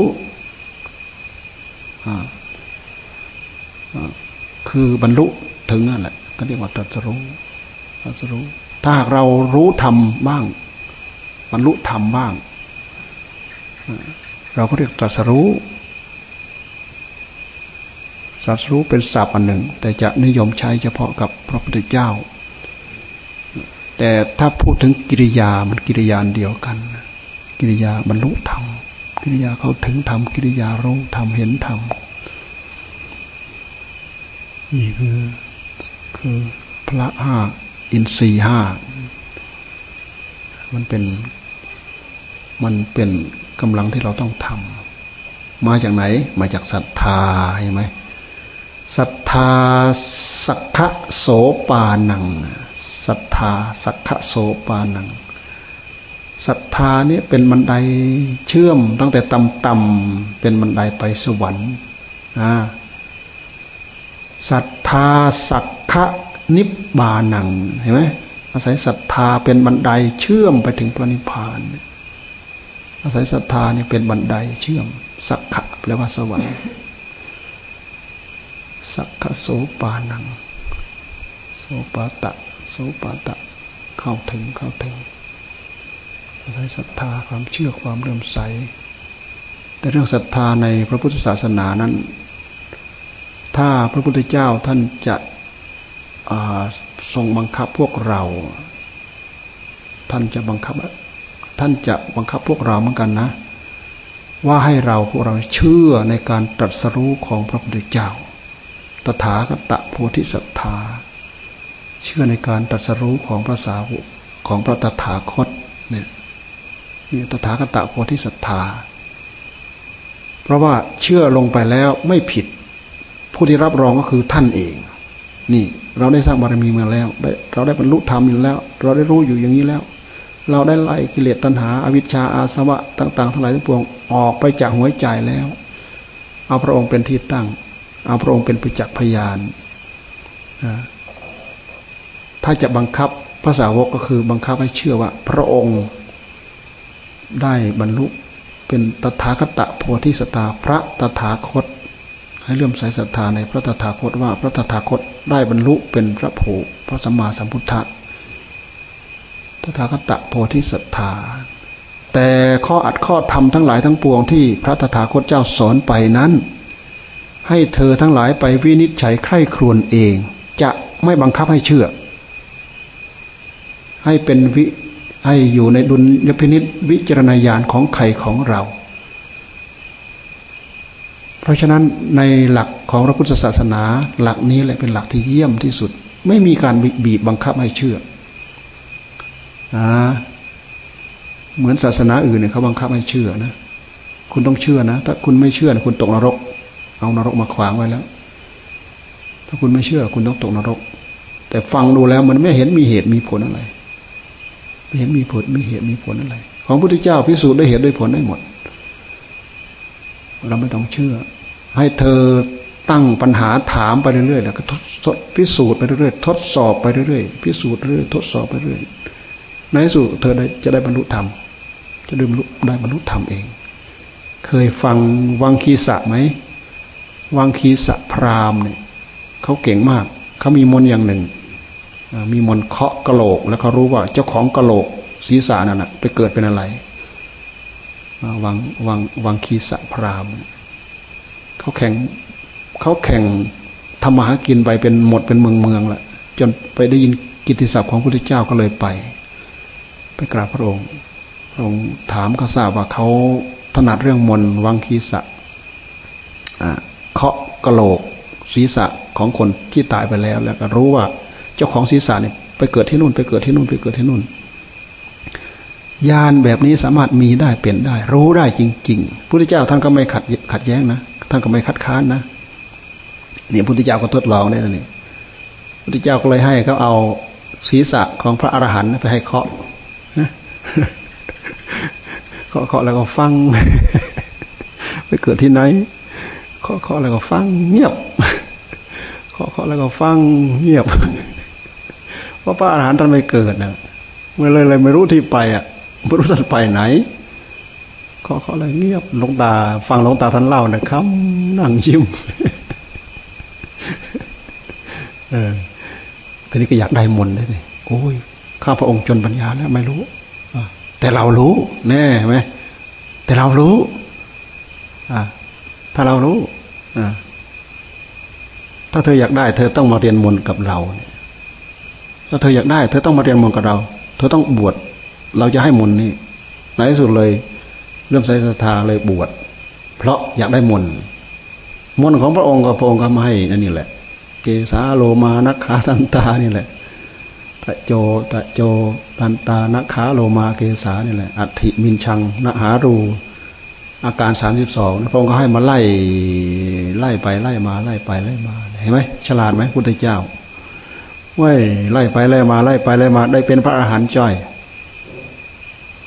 คือบรรลุถึงนั่นแหละก็เรียกว่าตรัสรู้ตรัสรู้ ถ้าหากเรารู้ธรรมบ้าง บรรลุธรรมบ้าง เราก็เรียกตรัสรู้ตรัสรู้เป็นศัพท์อันหนึ่ง แต่จะนิยมใช้เฉพาะกับพระพุทธเจ้า แต่ถ้าพูดถึงกิริยามันกิริยาเดียวกัน กิริยาบรรลุธรรมกิริยาเขาถึงธรรมกิริยารู้ธรรมเห็นธรรมนี่คือคือพระห้าอินทรีห้ามันเป็น มันเป็นกำลังที่เราต้องทำมาจากไหน มาจากศรัทธาเห็นไหมศรัทธาสักขะโสปานังศรัทธาสักขะโสปานังศรัทธานี้เป็นบันไดเชื่อมตั้งแต่ต่ำๆเป็นบันไดไปสวรรค์นะศรัทธาสักขะนิบานังเห็นไหมอาศัยศรัทธาเป็นบันไดเชื่อมไปถึงพระนิพพานเอาศัยศรัทธาเนี่ยเป็นบันไดเชื่อม สักขะแปลว่าสวรรค์สักขโสปานัง โสปาตะ โสปาตะ เข้าถึงเข้าถึงอาศัยศรัทธาความเชื่อความเลื่อมใส แต่เรื่องศรัทธาในพระพุทธศาสนานั้น ถ้าพระพุทธเจ้าท่านจะทรงบังคับพวกเรา ท่านจะบังคับ ท่านจะบังคับพวกเราเหมือนกันนะ ว่าให้เราพวกเราเชื่อในการตรัสรู้ของพระพุทธเจ้า ตถาคตโพธิสัตธา เชื่อในการตรัสรู้ของพระสาวกของพระตถาคตเนี่ยนี่ตถาคตโพธิสัตธา เพราะว่าเชื่อลงไปแล้วไม่ผิด ผู้ที่รับรองก็คือท่านเอง นี่เราได้สร้างบารมีมาแล้ว เราได้บรรลุธรรมอยู่แล้ว เราได้รู้อยู่อย่างนี้แล้ว เราได้ไล่กิเลสตัณหาอาวิชชาอาสวะต่าง ๆ ทั้งหลายทั้งปวงออกไปจากหัวใจแล้ว เอาพระองค์เป็นที่ตั้ง เอาพระองค์เป็นประจักษ์พยาน ถ้าจะบังคับภาษาวกก็คือบังคับให้เชื่อว่า พระองค์ได้บรรลุเป็นตถาคตโพธิสตาพระตถาคต ให้เลื่อมใสศรัทธาในพระตถาคตว่าพระตถาคตได้บรรลุเป็นพระโพพระสัมมาสัมพุทธะ ตถาคตโพธิศรัทธา แต่ข้ออัดข้อธรรมทั้งหลายทั้งปวงที่พระตถาคตเจ้าสอนไปนั้น ให้เธอทั้งหลายไปวินิจฉัยใคร่ครวญเอง จะไม่บังคับให้เชื่อ ให้เป็นวิให้อยู่ในดุลยพินิษวิจารณญาณของใครของเรา เพราะฉะนั้นในหลักของพระพุทธศาสนา หลักนี้แหละเป็นหลักที่เยี่ยมที่สุด ไม่มีการบีบบังคับให้เชื่อ เหมือนศาสนาอื่นเนี่ยเขาบังคับให้เชื่อนะคุณต้องเชื่อนะ ถ้าคุณไม่เชื่อคุณตกนรก เอานรกมาขวางไว้แล้ว ถ้าคุณไม่เชื่อ คุณต้องตกนรก แต่ฟังดูแล้วมันไม่เห็นมีเหตุมีผลอะไร ไม่เห็นมีผลมีเหตุมีผลอะไร ของพระพุทธเจ้าพิสูจน์ได้เหตุด้วยผลได้หมด เราไม่ต้องเชื่อ ให้เธอตั้งปัญหาถามไปเรื่อยๆแล้วก็ทดพิสูจน์ไปเรื่อยๆทดสอบไปเรื่อยๆพิสูจน์เรื่อยทดสอบไปเรื่อย ในสุดเธอได้จะได้บรรลุธรรม จะได้บรรลุได้บรรลุธรรมเอง เคยฟังวังคีสะไหมวังคีสะพราหมณ์เนี่ยเขาเก่งมาก เขามีมนอย่างหนึ่ง มีมนเคาะกะโหลก แล้วเขารู้ว่าเจ้าของกะโหลกศีรษะนั่นนะไปเกิดเป็นอะไรวังวังวังคีสะพราหม์เขาแข่งเขาแข่งทำมาหากินไปเป็นหมดเป็นเมืองเมืองละจนไปได้ยินกิตติศัพท์ของพระพุทธเจ้าก็เลยไป ไปกราบพระองค์พระองค์ถามเขาทราบว่าเขาถนัดเรื่องมนวังคีสะเคาะกระโหลกศีรษะของคนที่ตายไปแล้ว แล้วก็รู้ว่าเจ้าของศีรษะเนี่ยไปเกิดที่นู่นไปเกิดที่นู่นไปเกิดที่นู่นญาณแบบนี้สามารถมีได้เปลี่ยนได้ รู้ได้จริงๆพุทธเจ้าท่านก็ไม่ขัดขัดแย้งนะท่านก็ไม่คัดค้านนะเนี่ยพุทธเจ้าก็ทดลองได้นี่พุทธเจ้าก็เลยให้เขาเอาศีรษะของพระอรหันต์ไปให้เคาะ เคาะเคาะแล้วก็ฟัง ไปเกิดที่ไหนเคาะเคาะแล้วก็ฟัง เงียบเคาะเคาะแล้วก็ฟัง เงียบเพราะพระอรหันต์ท่านไม่เกิดนะเมื่อเลยเลยไม่รู้ที่ไปอะไม่รู้ท่านไปไหนเขาเขาอะไรเงียบหลวงตา ฟังหลวงตาท่านเล่านะครับนั่งยิ้มเออทีนี้ก็อยากได้มนได้เลยโอ้ยข้าพระองค์จนปัญญาแล้วไม่รู้ แต่เรารู้แน่ไหมแต่เรารู้อ่าถ้าเรารู้อ่าถ้าเธออยากได้ เธอต้องมาเรียนมนกับเราถ้าเธออยากได้ เธอต้องมาเรียนมนกับเรา เธอต้องบวชเราจะให้มนนี่ในที่สุดเลย เริ่มใส่ศรัทธาเลยบวชเพราะอยากได้มนมนของพระองค์ก็พระองค์ก็ไมาให้นั่นนี่แหละ เกสาโลมานักขาตันตานี่แหละ ตะโจ ตะโจ ตันตานักขาโลมาเกสานี่แหละ อัติมินชังนหารู อาการสามสิบสองพระองค์ก็ให้มาไล่ ไล่ไปไล่มาไล่ไปไล่มา เห็นไหมฉลาดไหมพุทธเจ้าว้ยไล่ไปไล่มาไล่ไปไล่มา ได้เป็นพระอาหารจ้อย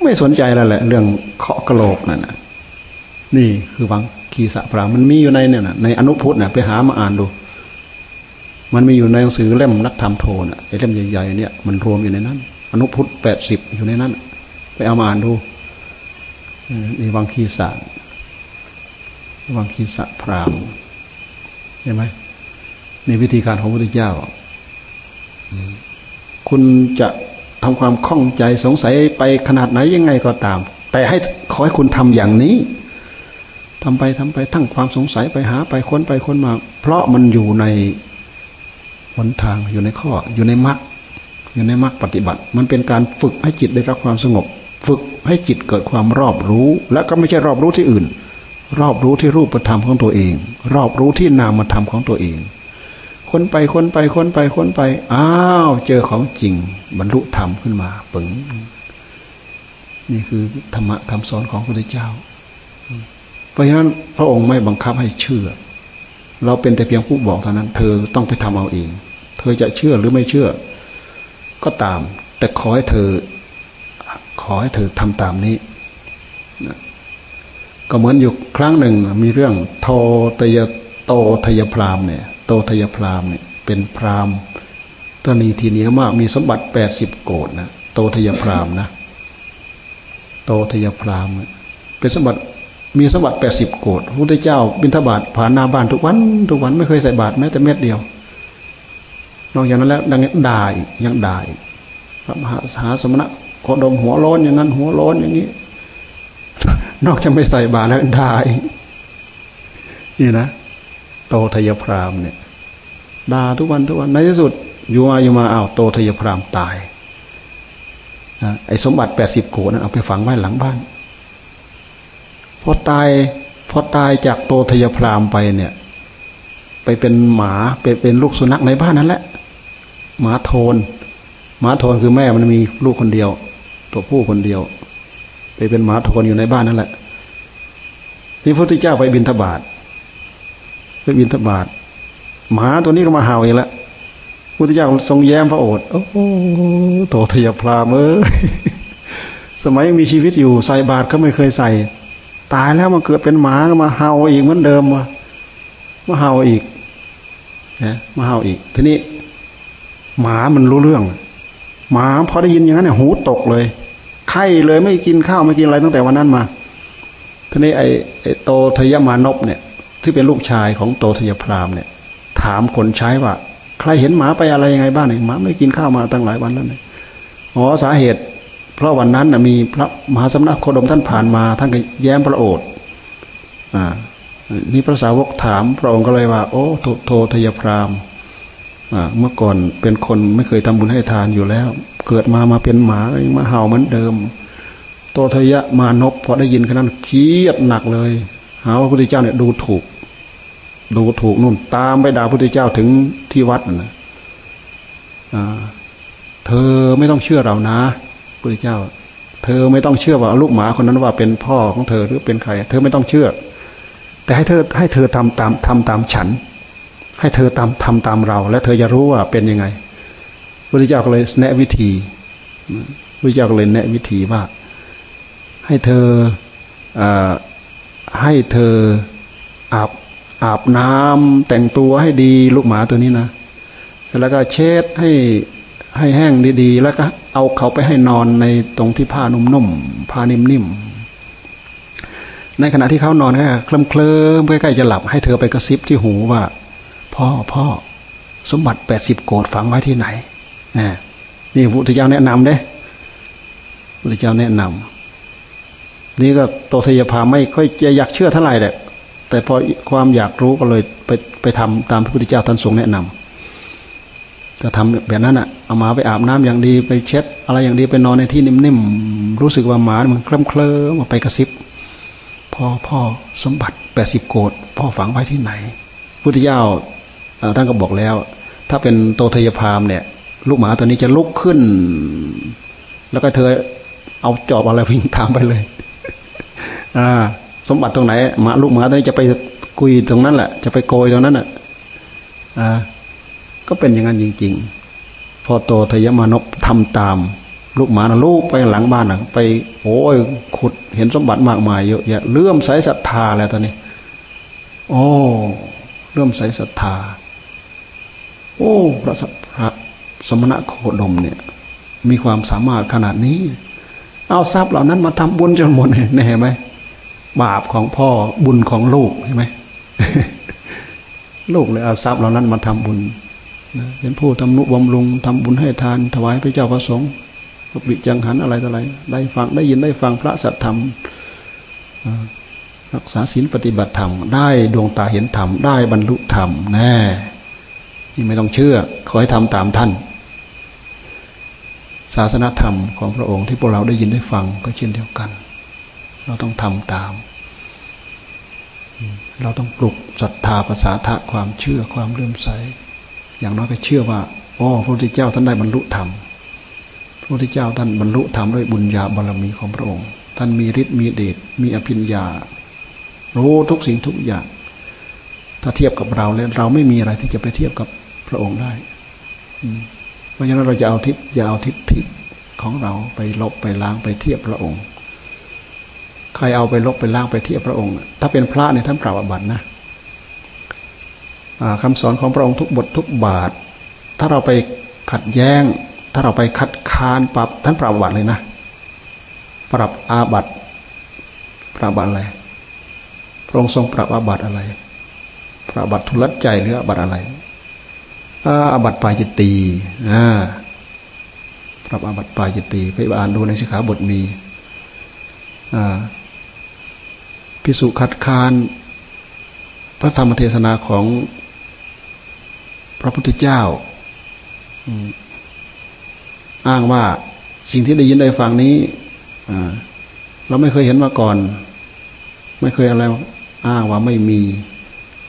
ไม่สนใจแล้วแหละ เรื่องเคาะกระโหลกนั่นนะนี่คือวังคีสะพรามันมีอยู่ในเนี่ยนะในอนุพุทธเนี่ยไปหามาอ่านดู มันมีอยู่ในหนังสือเล่มนักธรรมโทนะไอ้เล่มใหญ่ๆเนี่ยมันรวมอยู่ในนั้น อนุพุทธแปดสิบอยู่ในนั้น ไปเอามาอ่านดูนี่วังคีสะวังคีสะพรามใช่ไหมนี่วิธีการของพระพุทธเจ้า คุณจะทำความคล่องใจสงสัยไปขนาดไหนยังไงก็ตาม แต่ให้ขอให้คุณทำอย่างนี้ทำไปทำไปทั้งความสงสัยไปหาไปค้นไปค้นมา เพราะมันอยู่ใน หนทางอยู่ในข้อ อยู่ในมรรคอยู่ในมรรคปฏิบัติ มันเป็นการฝึกให้จิตได้รับความสงบ ฝึกให้จิตเกิดความรอบรู้ และก็ไม่ใช่รอบรู้ที่อื่น รอบรู้ที่รูปธรรมของตัวเอง รอบรู้ที่นามธรรมของตัวเอง ค้นไปค้นไปค้นไปค้นไปอ้าวเจอของจริง บรรลุธรรมขึ้นมาปึงนี่คือธรรมะคำสอนของพระพุทธเจ้า เพราะฉะนั้นพระองค์ไม่บังคับให้เชื่อ เราเป็นแต่เพียงผู้บอกเท่านั้น เธอต้องไปทำเอาเอง เธอจะเชื่อหรือไม่เชื่อ ก็ตาม แต่ขอให้เธอ ขอให้เธอทำตามนี้ก็เหมือนอยู่ครั้งหนึ่งมีเรื่องโทตยโตทยพรามเนี่ย โตทยพรามเนี่ย เป็นพรามตนีทีเนี้ยมากมีสมบัติแปดสิบโกดนะโตทยพรามนะโตทยพรามเป็นสมบัติ มีสมบัติแปดสิบโกดพระพุทธเจ้า บิณฑบาตผ่านหน้าบ้านทุกวันทุกวันไม่เคยใส่บาตรแม้แต่เม็ดเดียวนอกจากนั้นแล้วดังนี้ด่ายังด่าพระมหาสาสมณะโคดมหัวร้อนอย่างนั้น หัวร้อนอย่างนี้ นอกจากไม่ใส่บาตรแล้วด่านี่นะโตทยพรามเนี่ยด่าทุกวันทุกวันในที่สุดอยู่มาอยู่มาอ้าวโตทยพรามตายไอ้สมบัติแปดสิบโกดนั้นเอาไปฝังไว้หลังบ้าน พอตายพอตายจากโตทยพรามไปเนี่ย ไปเป็นหมาเป็นเป็นลูกสุนัขในบ้านนั่นแหละ หมาโทน หมาโทนคือแม่มันมีลูกคนเดียว ตัวผู้คนเดียว ไปเป็นหมาโทนอยู่ในบ้านนั่นแหละ ที่พระพุทธเจ้าไปบินทบาทไปบินทบาทหมาตัวนี้ก็มาเห่าอีกแล้วพุทธเจ้าทรงแย้มพระโอษฐ์โอ้โหโตทยพรามเอ้ยสมัยมีชีวิตอยู่ใส่บาตรก็ไม่เคยใส่ ตายแล้วมันเกิดเป็นหมามาเห่าอีกเหมือนเดิมวะมาเห่าอีกนะมาเห่าอีก ทีนี้ หมามันรู้เรื่อง หมาพอได้ยินอย่างนั้นเนี่ยหูตกเลยไข้เลยไม่กินข้าวไม่กินอะไรตั้งแต่วันนั้นมาทีนี้ไอ้ไอ้โตทยมานพเนี่ยที่เป็นลูกชายของโตทยพรามเนี่ย ถามคนใช้ว่า ใครเห็นหมาไปอะไรยังไงบ้างเนี่ยหมาไม่กินข้าวมาตั้งหลายวันแล้วเนี่ยอ๋อสาเหตุ เพราะวันนั้นมีพระมหาสมณโคดมท่านผ่านมา ท่านก็แย้มพระโอษฐ์นี่พระสาวกถามพระองค์ก็เลยว่า โอ้โททยพรามเมื่อก่อนเป็นคนไม่เคยทำบุญให้ทานอยู่แล้ว เกิดมามาเป็นหมามาเห่าเหมือนเดิม โตทยะมานพพอได้ยินขนาดนั้นเครียดหนักเลย หาว่าพระพุทธเจ้าเนี่ยดูถูก ดูถูกนู่นตามไปด่าพระพุทธเจ้าถึงที่วัดนะเธอไม่ต้องเชื่อเรานะ พุทธเจ้า เธอไม่ต้องเชื่อว่าลูกหมาคนนั้นว่าเป็นพ่อของเธอหรือเป็นใคร เธอไม่ต้องเชื่อ แต่ให้เธอให้เธอทำตามทำตามฉัน ให้เธอทำทำตามเรา และเธอจะรู้ว่าเป็นยังไงพุทธเจ้าก็เลยแนะวิธีพุทธเจ้าก็เลยแนะวิธีว่า ให้เธออให้เธออาบอาบน้ำแต่งตัวให้ดีลูกหมาตัวนี้นะ เสร็จแล้วก็เช็ดให้ให้แห้งดีๆ แล้วก็ เอาเขาไปให้นอนในตรงที่ผ้านุ่มๆผ้านิ่มๆในขณะที่เขานอนก็เคลิ้มเคลิ้มใกล้ๆจะหลับให้เธอไปกระซิบที่หูว่า พ่อพ่อสมบัติแปดสิบโกดฝังไว้ที่ไหนนี่พระพุทธเจ้าแนะนำเด้พระพุทธเจ้าแนะนำนี่ก็โตทยพาไม่ค่อยจะอยากเชื่อเท่าไหร่แหละแต่พอความอยากรู้ก็เลยไปไปทำตามพระพุทธเจ้าท่านทรงแนะนำ จะทำแบบนั้นอะเอาหมาไปอาบน้ำอย่างดีไปเช็ด อะไรอย่างดีไปนอนในที่นิ่มๆรู้สึกว่าหมามันเคลิ้มเคลิ้มไปกระซิบพ่อพ่อสมบัติแปดสิบโกดพ่อฝังไว้ที่ไหน พุทธเจ้าท่านก็บอกแล้ว ถ้าเป็นโตทยพามเนี่ย ลูกหมาตัวนี้จะลุกขึ้น แล้วก็เธอเอาจอบอะไรวิ่งตามไปเลยอ่าสมบัติตรงไหนหมาลูกหมาตัวนี้จะไปกุยตรงนั้นแหละ จะไปโกยตรงนั้นอะอ่า ก็เป็นอย่างนั้นจริง ๆ พอโตทยมานพทำตาม ลูกหมานะลูกไปหลังบ้านนะไป โอ้ยขุดเห็นสมบัติมากมายเยอะแยะเลื่อมใสศรัทธาแล้วตอนนี้โอ้เลื่อมใสศรัทธา โอ้พระพระสมณะโคดมเนี่ย มีความสามารถขนาดนี้ เอาทรัพย์เหล่านั้นมาทำบุญจนหมดเห็นไหมบาปของพ่อบุญของลูกเห็นไหมลูกเลยเอาทรัพย์เหล่านั้นมาทำบุญ เป็นผู้ทำนุบำรุงทำบุญให้ทาน ถวายพระเจ้าพระสงฆ์บิจังหันอะไรต่ออะไร ได้ฟังได้ยินได้ฟังพระสัทธรรมรักษาศีลปฏิบัติธรรม ได้ดวงตาเห็นธรรม ได้บรรลุธรรมแน่นี่ไม่ต้องเชื่อ ขอให้ทำตามท่าน ศาสนธรรมของพระองค์ที่พวกเราได้ยินได้ฟังก็เช่นเดียวกัน เราต้องทำตาม เราต้องปลุกศรัทธาภาษาทะความเชื่อความเลื่อมใส อย่างน้อยก็เชื่อว่าอ๋อพระพุทธเจ้าท่านได้บรรลุธรรมพระพุทธเจ้าท่านบรรลุธรรมด้วยบุญญาบารมีของพระองค์ ท่านมีฤทธิ์มีเดชมีอภิญญา รู้ทุกสิ่งทุกอย่าง ถ้าเทียบกับเราแล้วเราไม่มีอะไรที่จะไปเทียบกับพระองค์ได้เพราะฉะนั้นเราจะเอาทิศจะเอาทิศทิศของเราไปลบไปล้างไปเทียบพระองค์ ใครเอาไปลบไปล้างไปเทียบพระองค์ ถ้าเป็นพระเนี่ยท่านปราบบัตินะ คำสอนของพระองค์ทุกบททุกบาท ถ้าเราไปขัดแย้ง ถ้าเราไปคัดค้านปรับท่านปราบบัติเลยนะ ปรับอาบัตปราบบัติอะไร พระองค์ทรงปรับอาบัตอะไร ปรับอาบัติทุลัดใจหรืออาบัตอะไรอาบัติปาจิตตีอ่าปรับอาบัติปาจิตตีไปอ่านดูในสิกขาบทมีพิสุคัดค้านพระธรรมเทศนาของ ระพุทธเจ้าอ้างว่าสิ่งที่ได้ยินได้ฟังนี้เราไม่เคยเห็นมาก่อน ไม่เคยอะไรอ้างว่าไม่มี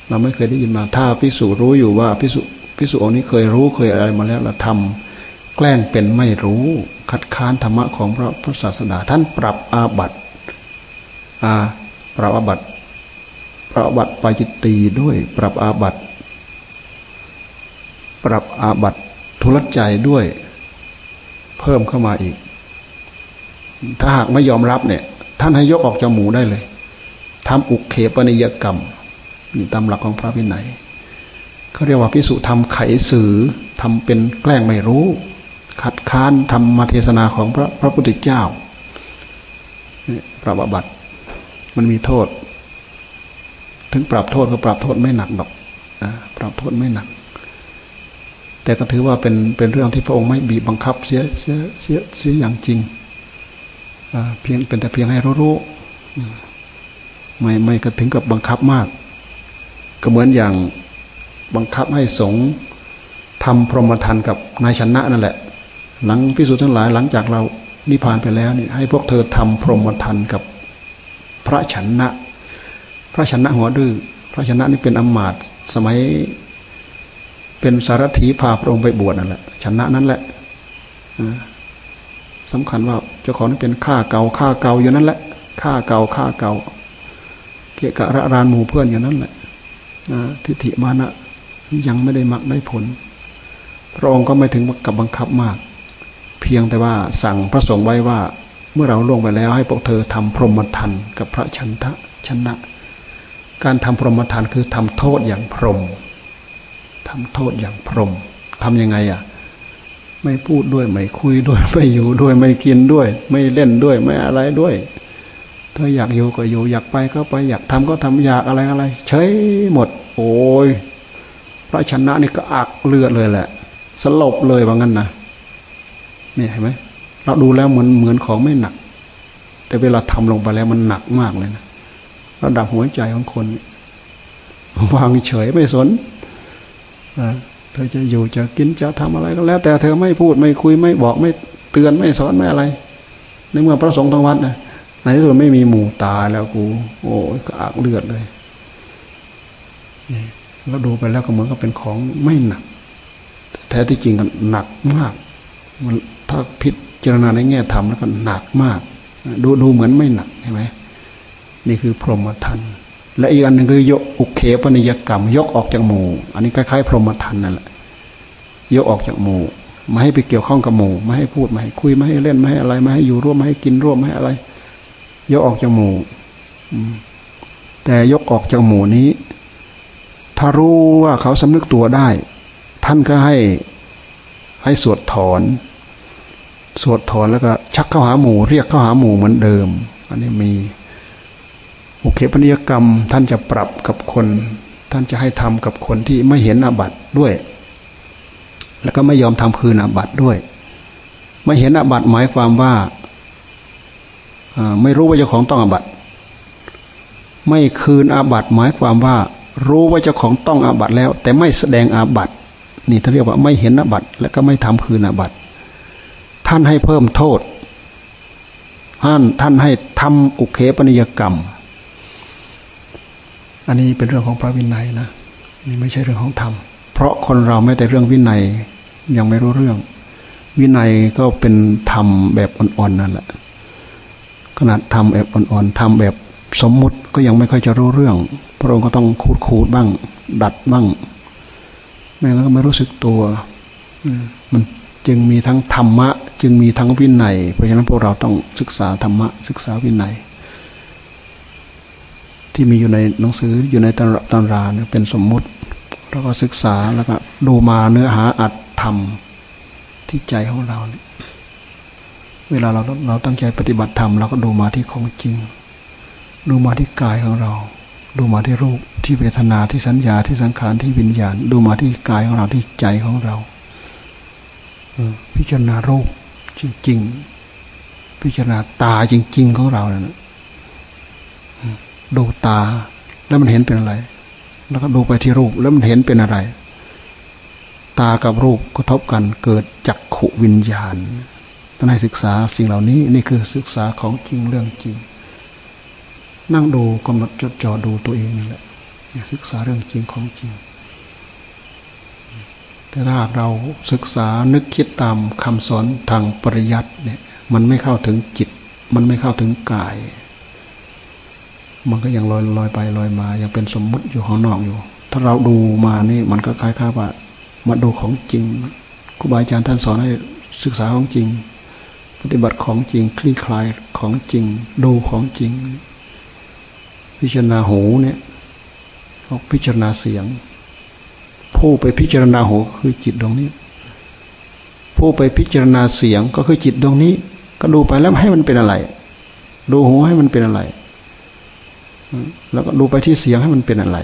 เราไม่เคยได้ยินมา ถ้าพิสูรู้อยู่ว่าพิสูพิสูองนี้เคยรู้เคยอะไรมาแล้วเราทำแกล้งเป็นไม่รู้ คัดค้านธรรมะของพระพุทธศาสนา ท่านปรับอาบัติอาปรับอาบัติปรับอาบัติปาจิตตีด้วย ปรับอาบัติ ปรับอาบัติทุลใจด้วย เพิ่มเข้ามาอีก ถ้าหากไม่ยอมรับเนี่ย ท่านให้ยกออกจากหมูได้เลยทำอุกเขปนิยกรรมนี่ตามหลักของพระวินัยเขาเรียกว่าพิสุทำไขสื่อทำเป็นแกล้งไม่รู้ ขัดค้านทำมาเทศนาของพระพระพุทธเจ้าปรับบัติมันมีโทษ ถึงปรับโทษก็ปรับโทษไม่หนักหรอกปรับโทษไม่หนัก แต่ก็ถือว่าเป็นเป็นเรื่องที่พระองค์ไม่บีบบังคับเสียเสียเสียเสียอย่างจริงเพียงเป็นแต่เพียงให้รู้รู้ไม่ไม่ก็ถึงกับบังคับมาก ก็เหมือนอย่างบังคับให้สงทำพรหมทานกับนายชนะนั่นแหละ หลังพิสูจน์ทั้งหลายหลังจากเรานิพพานไปแล้วนี่ให้พวกเธอทำพรหมทานกับพระชนะ พระชนะหัวดื้อพระชนะนี่เป็นอมาตสมัย เป็นสารถีพาพระองค์ไปบวชนั่นแหละชนะนั่นแหละสำคัญว่าเจ้าของนี่เป็นข้าเก่าข้าเก่าอยู่นั่นแหละข้าเก่าข้าเก่า เกี่ยกะระรานหมู่เพื่อนอย่างนั้นแหละทิฏฐิมานะยังไม่ได้มักได้ผล พระองค์ก็ไม่ถึงกับบังคับมาก เพียงแต่ว่าสั่งพระสงฆ์ไว้ว่า เมื่อเราล่วงไปแล้วให้พวกเธอทำพรหมทันกับพระชันทะชนะ การทำพรหมทันคือทำโทษอย่างพรหม ทำโทษอย่างพรมทํำยังไงอะ ไม่พูดด้วย ไม่คุยด้วย ไม่อยู่ด้วย ไม่กินด้วย ไม่เล่นด้วย ไม่อะไรด้วย ถ้าอยากอยู่ก็อยู่ อยากไปก็ไป อยากทำก็ทำอยากอะไรอะไรเฉยหมด โอ้ยพระชนะนี่ก็อักเลือดเลยแหละ สลบเลยว่างั้นนะนี่เห็นไหมเราดูแล้วเหมือนเหมือนของไม่หนัก แต่เวลาทำลงไปแล้วมันหนักมากเลยนะระดับหัวใจของคนวางเฉยไม่สน เธอจะอยู่จะกินจะทำอะไรก็แล้ว แต่เธอไม่พูดไม่คุยไม่บอกไม่เตือนไม่สอนไม่อะไร ในเมื่อพระสงฆ์ทั้งวัดนะในที่สุดไม่มีหมู่ตาแล้วกู โอ้ยกอากเลือดเลยนี่เราดูไปแล้วก็เหมือนกับเป็นของไม่หนัก แท้ที่จริงกันหนักมาก มันถ้าพิจารณาในแง่ธรรมแล้วก็หนักมาก ดูดูเหมือนไม่หนักใช่ไหมนี่คือพรหมทัน และอีกอันหนึ่งคือยกอุเคปนิยกรรม ยกออกจากหมู่ อันนี้คล้ายๆ พรหมทันนั่นแหละยกออกจากหมู่ไม่ให้ไปเกี่ยวข้องกับหมู่ไม่ให้พูดไม่ให้คุยไม่ให้เล่นไม่ให้อะไรไม่ให้อยู่ร่วมไม่ให้กินร่วมไม่ให้อะไร ยกออกจากหมู่แต่ยกออกจากหมู่นี้ ถ้ารู้ว่าเขาสำนึกตัวได้ ท่านก็ให้ให้สวดถอน สวดถอนแล้วก็ ชักเข้าหาหมู่ เรียกเข้าหาหมู่เหมือนเดิม อันนี้มี โอเคปนิยกรรมท่านจะปรับกับคน ท่านจะให้ทำกับคนที่ไม่เห็นอาบัติด้วย แล้วก็ไม่ยอมทำคืนอาบัติด้วย ไม่เห็นอาบัติหมายความว่าไม่รู้ว่าเจ้าของต้องอาบัติไม่คืนอาบัติหมายความว่า รู้ว่าเจ้าของต้องอาบัติแล้ว แต่ไม่แสดงอาบัตินี่ท่านเรียกว่าไม่เห็นอาบัติและก็ไม่ทำคืนอาบัติท่านให้เพิ่มโทษท่านท่านให้ทำอุเคปนิยกรรม อันนี้เป็นเรื่องของพระวินัยนะนี่ไม่ใช่เรื่องของธรรม เพราะคนเราไม่แต่เรื่องวินัยยังไม่รู้เรื่อง วินัยก็เป็นธรรมแบบอ่อนๆนั่นแหละขนาดทำแบบอ่อนๆทำแบบสมมุติก็ยังไม่ค่อยจะรู้เรื่อง พระองค์ก็ต้องคูดคูดบ้าง ดัดบ้าง แม้แล้วก็ไม่รู้สึกตัวมันจึงมีทั้งธรรมะ จึงมีทั้งวินัย เพราะฉะนั้นพวกเราต้องศึกษาธรรมะ ศึกษาวินัย ที่มีอยู่ในหนังสืออยู่ในตำราเนี่ยเป็นสมมุติแล้วก็ศึกษาแล้วก็ดูมาเนื้อหาอัดธรรมที่ใจของเราเนี่ยเวลาเราเราตั้งใจปฏิบัติธรรมเราก็ดูมาที่ของจริง ดูมาที่กายของเรา ดูมาที่รูปที่เวทนาที่สัญญาที่สังขารที่วิญญาณ ดูมาที่กายของเราที่ใจของเราพิจารณารูปจริงๆ พิจารณาตาจริง ๆ ของเราเนี่ย ดูตา แล้วมันเห็นเป็นอะไร แล้วก็ดูไปที่รูปแล้วมันเห็นเป็นอะไร ตากับรูปกระทบกันเกิดจักขุวิญญาณต้องให้ศึกษาสิ่งเหล่านี้นี่คือศึกษาของจริงเรื่องจริง นั่งดูกำหนดจดจ่อดูตัวเองนี่แหละศึกษาเรื่องจริงของจริง แต่ถ้าหากเราศึกษานึกคิดตามคำสอนทางปริยัติเนี่ย มันไม่เข้าถึงจิต มันไม่เข้าถึงกาย มันก็ยังลอยลอยไปลอยมายังเป็นสมมุติอยู่ข้างนอกอยู่ ถ้าเราดูมานี่มันก็คล้ายๆว่ามาดูของจริงครูบาอาจารย์ท่านสอนให้ศึกษาของจริง ปฏิบัติของจริง คลี่คลายของจริง ดูของจริง พิจารณาหูเนี่ยพิจารณาเสียง ผู้ไปพิจารณาหูคือจิตดวงนี้ ผู้ไปพิจารณาเสียงก็คือจิตดวงนี้ ก็ดูไปแล้วให้มันเป็นอะไร ดูหูให้มันเป็นอะไร แล้วก็ดูไปที่เสียงให้มันเป็นอะไร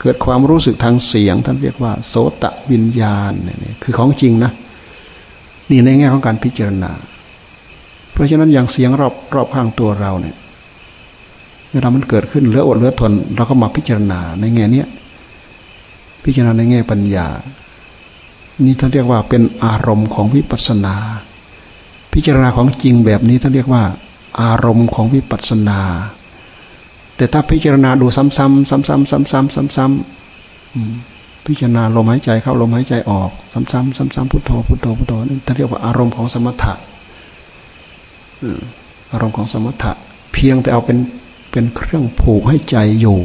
เกิดความรู้สึกทางเสียง ท่านเรียกว่า โสตวิญญาณเนี่ยคือของจริงนะนี่ในแง่ของการพิจารณา เพราะฉะนั้นอย่างเสียงรอบรอบข้างตัวเราเนี่ยเวลามันเกิดขึ้นเหลืออดเหลือทน เราก็มาพิจารณาในแง่เนี้ยพิจารณาในแง่ปัญญา นี่ท่านเรียกว่าเป็นอารมณ์ของวิปัสสนา พิจารณาของจริงแบบนี้ท่านเรียกว่า อารมณ์ของวิปัสสนา แต่ถ้าพิจารณาดูซ้ำๆซ้ำๆซ้ำๆซ้ำๆพิจารณาลมหายใจเข้าลมหายใจออกซ้ำๆซ้ำๆพุทโธพุทโธพุทโธนี่ท่านเรียกว่าอารมณ์ของสมถะอารมณ์ของสมถะ เพียงแต่เอาเป็นเป็นเครื่องผูกให้ใจอยู่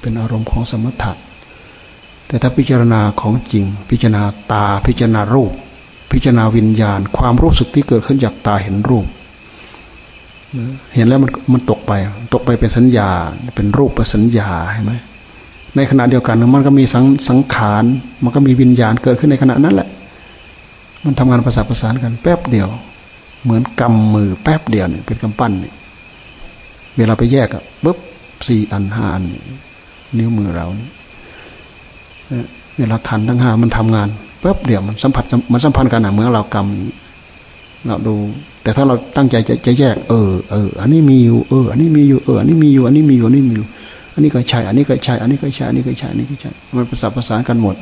เป็นอารมณ์ของสมถะ แต่ถ้าพิจารณาของจริง พิจารณาตาพิจารณารูป พิจารณาวิญญาณ ความรู้สึกที่เกิดขึ้นจากตาเห็นรูป เห็นแล้วมันมันตกไป ตกไปเป็นสัญญา เป็นรูปเป็นสัญญาใช่ไหมในขณะเดียวกันมันก็มีสังสังขาร มันก็มีวิญญาณเกิดขึ้นในขณะนั้นแหละ มันทำงานประสานประสานกัน แป๊บเดียว เหมือนกำมือแป๊บเดียวเนี่ยเป็นกำปั้นเนี่ยเวลาไปแยกอะปุ๊บสี่อันห้าอัน นิ้วมือเราเวลาขันทั้งห้ามันทำงานปุ๊บเดียวมันสัมผัสมันสัมพันธ์กันอะเมื่อเรากำเราดู แต่ถ้าเราตั้งใจจะจะแยก เออเอออันนี้มีอยู่เอออันนี้มีอยู่เอออันนี้มีอยู่อันนี้มีอยู่อันนี้มีอยู่ อันนี้ก็ใช่อันนี้ก็ใช่อันนี้ก็ใช่อันนี้ก็ใช่อันนี้ก็ใช่มันประสานประสานกันหมด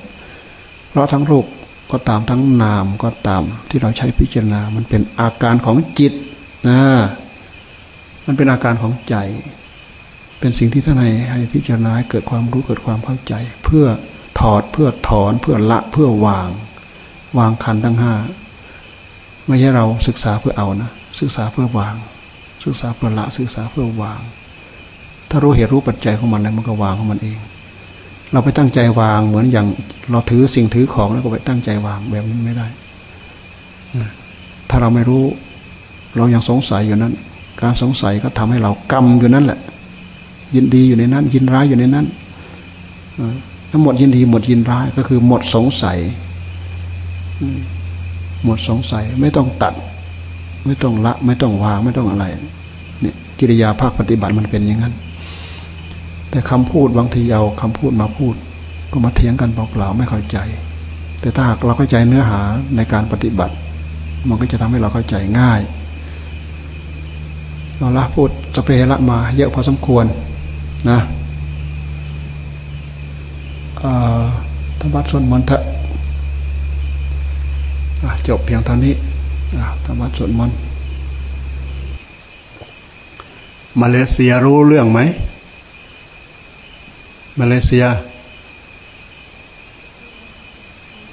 เพราะทั้งรูปก็ตามทั้งนามก็ตามที่เราใช้พิจารณา มันเป็นอาการของจิตนะมันเป็นอาการของใจ เป็นสิ่งที่ท่านให้ให้พิจารณาให้เกิดความรู้เกิดความเข้าใจ เพื่อถอดเพื่อถอนเพื่อละเพื่อวาง วางขันทั้งห้า ไม่ใช่เราศึกษาเพื่อเอานะ ศึกษาเพื่อวาง ศึกษาเพื่อละศึกษาเพื่อวาง ถ้ารู้เหตุรู้ปัจจัยของมันแล้วมันก็วางของมันเอง เราไปตั้งใจวางเหมือนอย่างเราถือสิ่งถือของแล้วก็ไปตั้งใจวางแบบนี้ไม่ได้ ถ้าเราไม่รู้ เรายังสงสัยอยู่นั้น การสงสัยก็ทำให้เรากำอยู่นั่นแหละ ยินดีอยู่ในนั้น ยินร้ายอยู่ในนั้นทั้งหมดยินดีหมดยินร้ายก็คือหมดสงสัย หมดสงสัยไม่ต้องตัด ไม่ต้องละ ไม่ต้องวางไม่ต้องอะไรเนี่ยกิริยาภาคปฏิบัติมันเป็นอย่างนั้น แต่คำพูดบางทีเอาคำพูดมาพูด ก็มาเถียงกันเปล่าๆไม่เข้าใจ แต่ถ้าหากเราเข้าใจเนื้อหาในการปฏิบัติ มันก็จะทำให้เราเข้าใจง่ายเราละพูดสเปรละมาเยอะพอสมควรนะธรรมะส่วดมนต์เถอะ จบเพียงเท่านี้ธรรมะสวดมนต์มาเลเซียรู้เรื่องไหม มาเลเซีย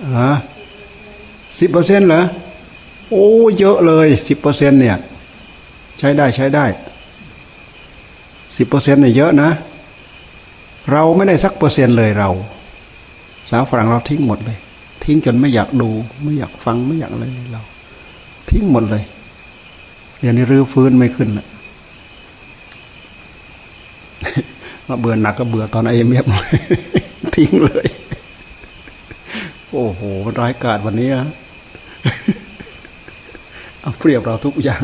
อ่าสิบเปอร์เซ็นต์เหรอ โอ้เยอะเลยสิบเปอร์เซ็นต์เนี่ย ใช้ได้ใช้ได้สิบเปอร์เซ็นต์เนี่ยเยอะนะ เราไม่ได้สักเปอร์เซ็นต์เลยเรา สาวฝรั่งเราทิ้งหมดเลย ทิ้งจนไม่อยากดู ไม่อยากฟังไม่อยากอะไรเลยเรา ทิ้งหมดเลยเรียนนี้รื้อฟื้นไม่ขึ้นละมาเบื่อหนักก็เบื่อตอนไอเอ็มเอฟทิ้งเลย โอ้โหร้ายกาจวันนี้อะเอาเปรียบเราทุกอย่าง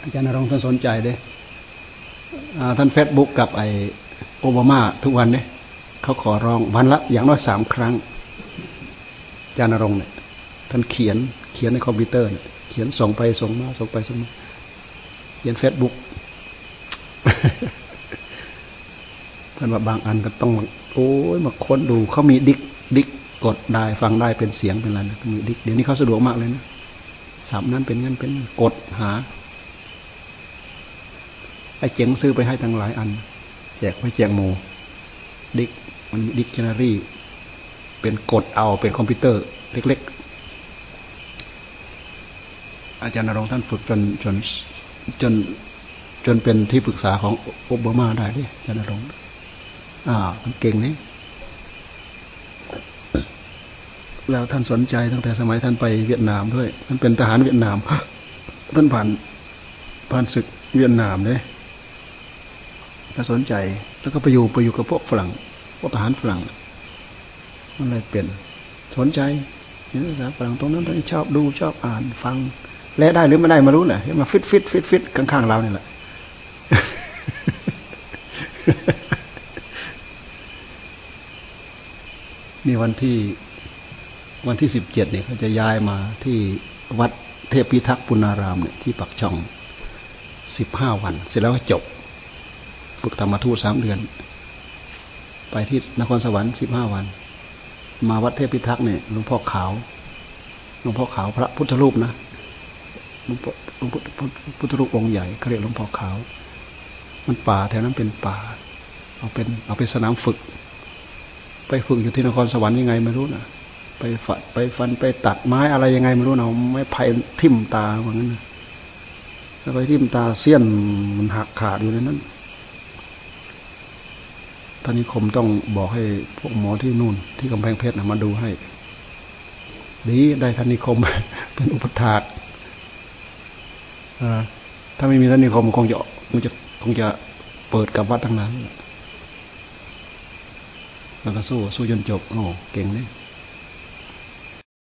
อาจารย์นรงท่านสนใจเด้ท่านเฟซบุ๊กกับไอโอบามาทุกวันเนี่ย เขาขอร้องวันละอย่างน้อยสามครั้ง จานรงเนี่ยท่านเขียนเขียนในคอมพิวเตอร์ เขียนส่งไปส่งมาส่งไปส่งมาเขียนเฟซบุ๊กเพื่อนว่าบางอันก็ต้องโอ้ยมาค้นดูเขามีดิกดิกกดได้ฟังได้เป็นเสียงเป็นอะไรนะมีดิกเดี๋ยวนี้เขาสะดวกมากเลยนะสับนั้นเป็นงั้นเป็นกดหาไอ้เจ๋งซื้อไปให้ทั้งหลายอัน แจกไปแจกโม ดิกมันดิกชันนารีเป็นกดเอาเป็นคอมพิวเตอร์เล็ก ๆ อาจารย์นรงท่านฝึกจนจนจนจนเป็นที่ปรึกษาของโอบามาได้ดิอาจารย์นรงอ่ามันเก่งนี่แล้วท่านสนใจตั้งแต่สมัยท่านไปเวียดนามด้วยท่านเป็นทหารเวียดนามท่านผ่านผ่านศึกเวียดนามเลย ถ้าสนใจ แล้วก็ไปอยู่ไปอยู่กับพวกฝรั่งพวกทหารฝรั่งมันเลยเป็นสนใจนี่ภาษาฝรั่งตรงนั้นตรงนี้ชอบดูชอบอ่านฟัง และได้หรือไม่ได้มารู้แหละมาฟิตฟิตฟิตฟิตข้างๆเราเนี่ยแหละนี่วันที่วันที่สิบเจ็ดเนี่ยเขาจะย้ายมาที่วัดเทพพิทักษ์ปุณารามเนี่ยที่ปักช่องสิบห้าวัน เสร็จแล้วก็จบ ฝึกธรรมทูตสามเดือน ไปที่นครสวรรค์สิบห้าวัน มาวัดเทพพิทักษ์เนี่ยหลวงพ่อขาวหลวงพ่อขาวพระพุทธรูปนะหลวงพ่อหลวงพุทธรูปองค์ใหญ่เขาเรียกหลวงพ่อขาว มันป่าแถวนั้นเป็นป่า เอาเป็นเอาเป็นสนามฝึก ไปฝึกอยู่ที่นครสวรรค์ยังไงไม่รู้นะไปฝัดไปฟันไปตัดไม้อะไรยังไงไม่รู้นะไม้ไผ่ทิ่มตาว่างั้นนะแล้วไปทิ่มตาเสี้ยนมันหักขาดอยู่ในนั้นานนิคมต้องบอกให้พวกหมอที่นู่น ที่กำแพงเพชรมาดูให้ ดีได้ท่านิคม เป็นอุปถากถ้าไม่มีท่านิคมคงจะคงจะคงจะเปิดกับวัดทั้งนั้นแล้วก็สู้สู้จนจบโอ้เก่งเนี่ย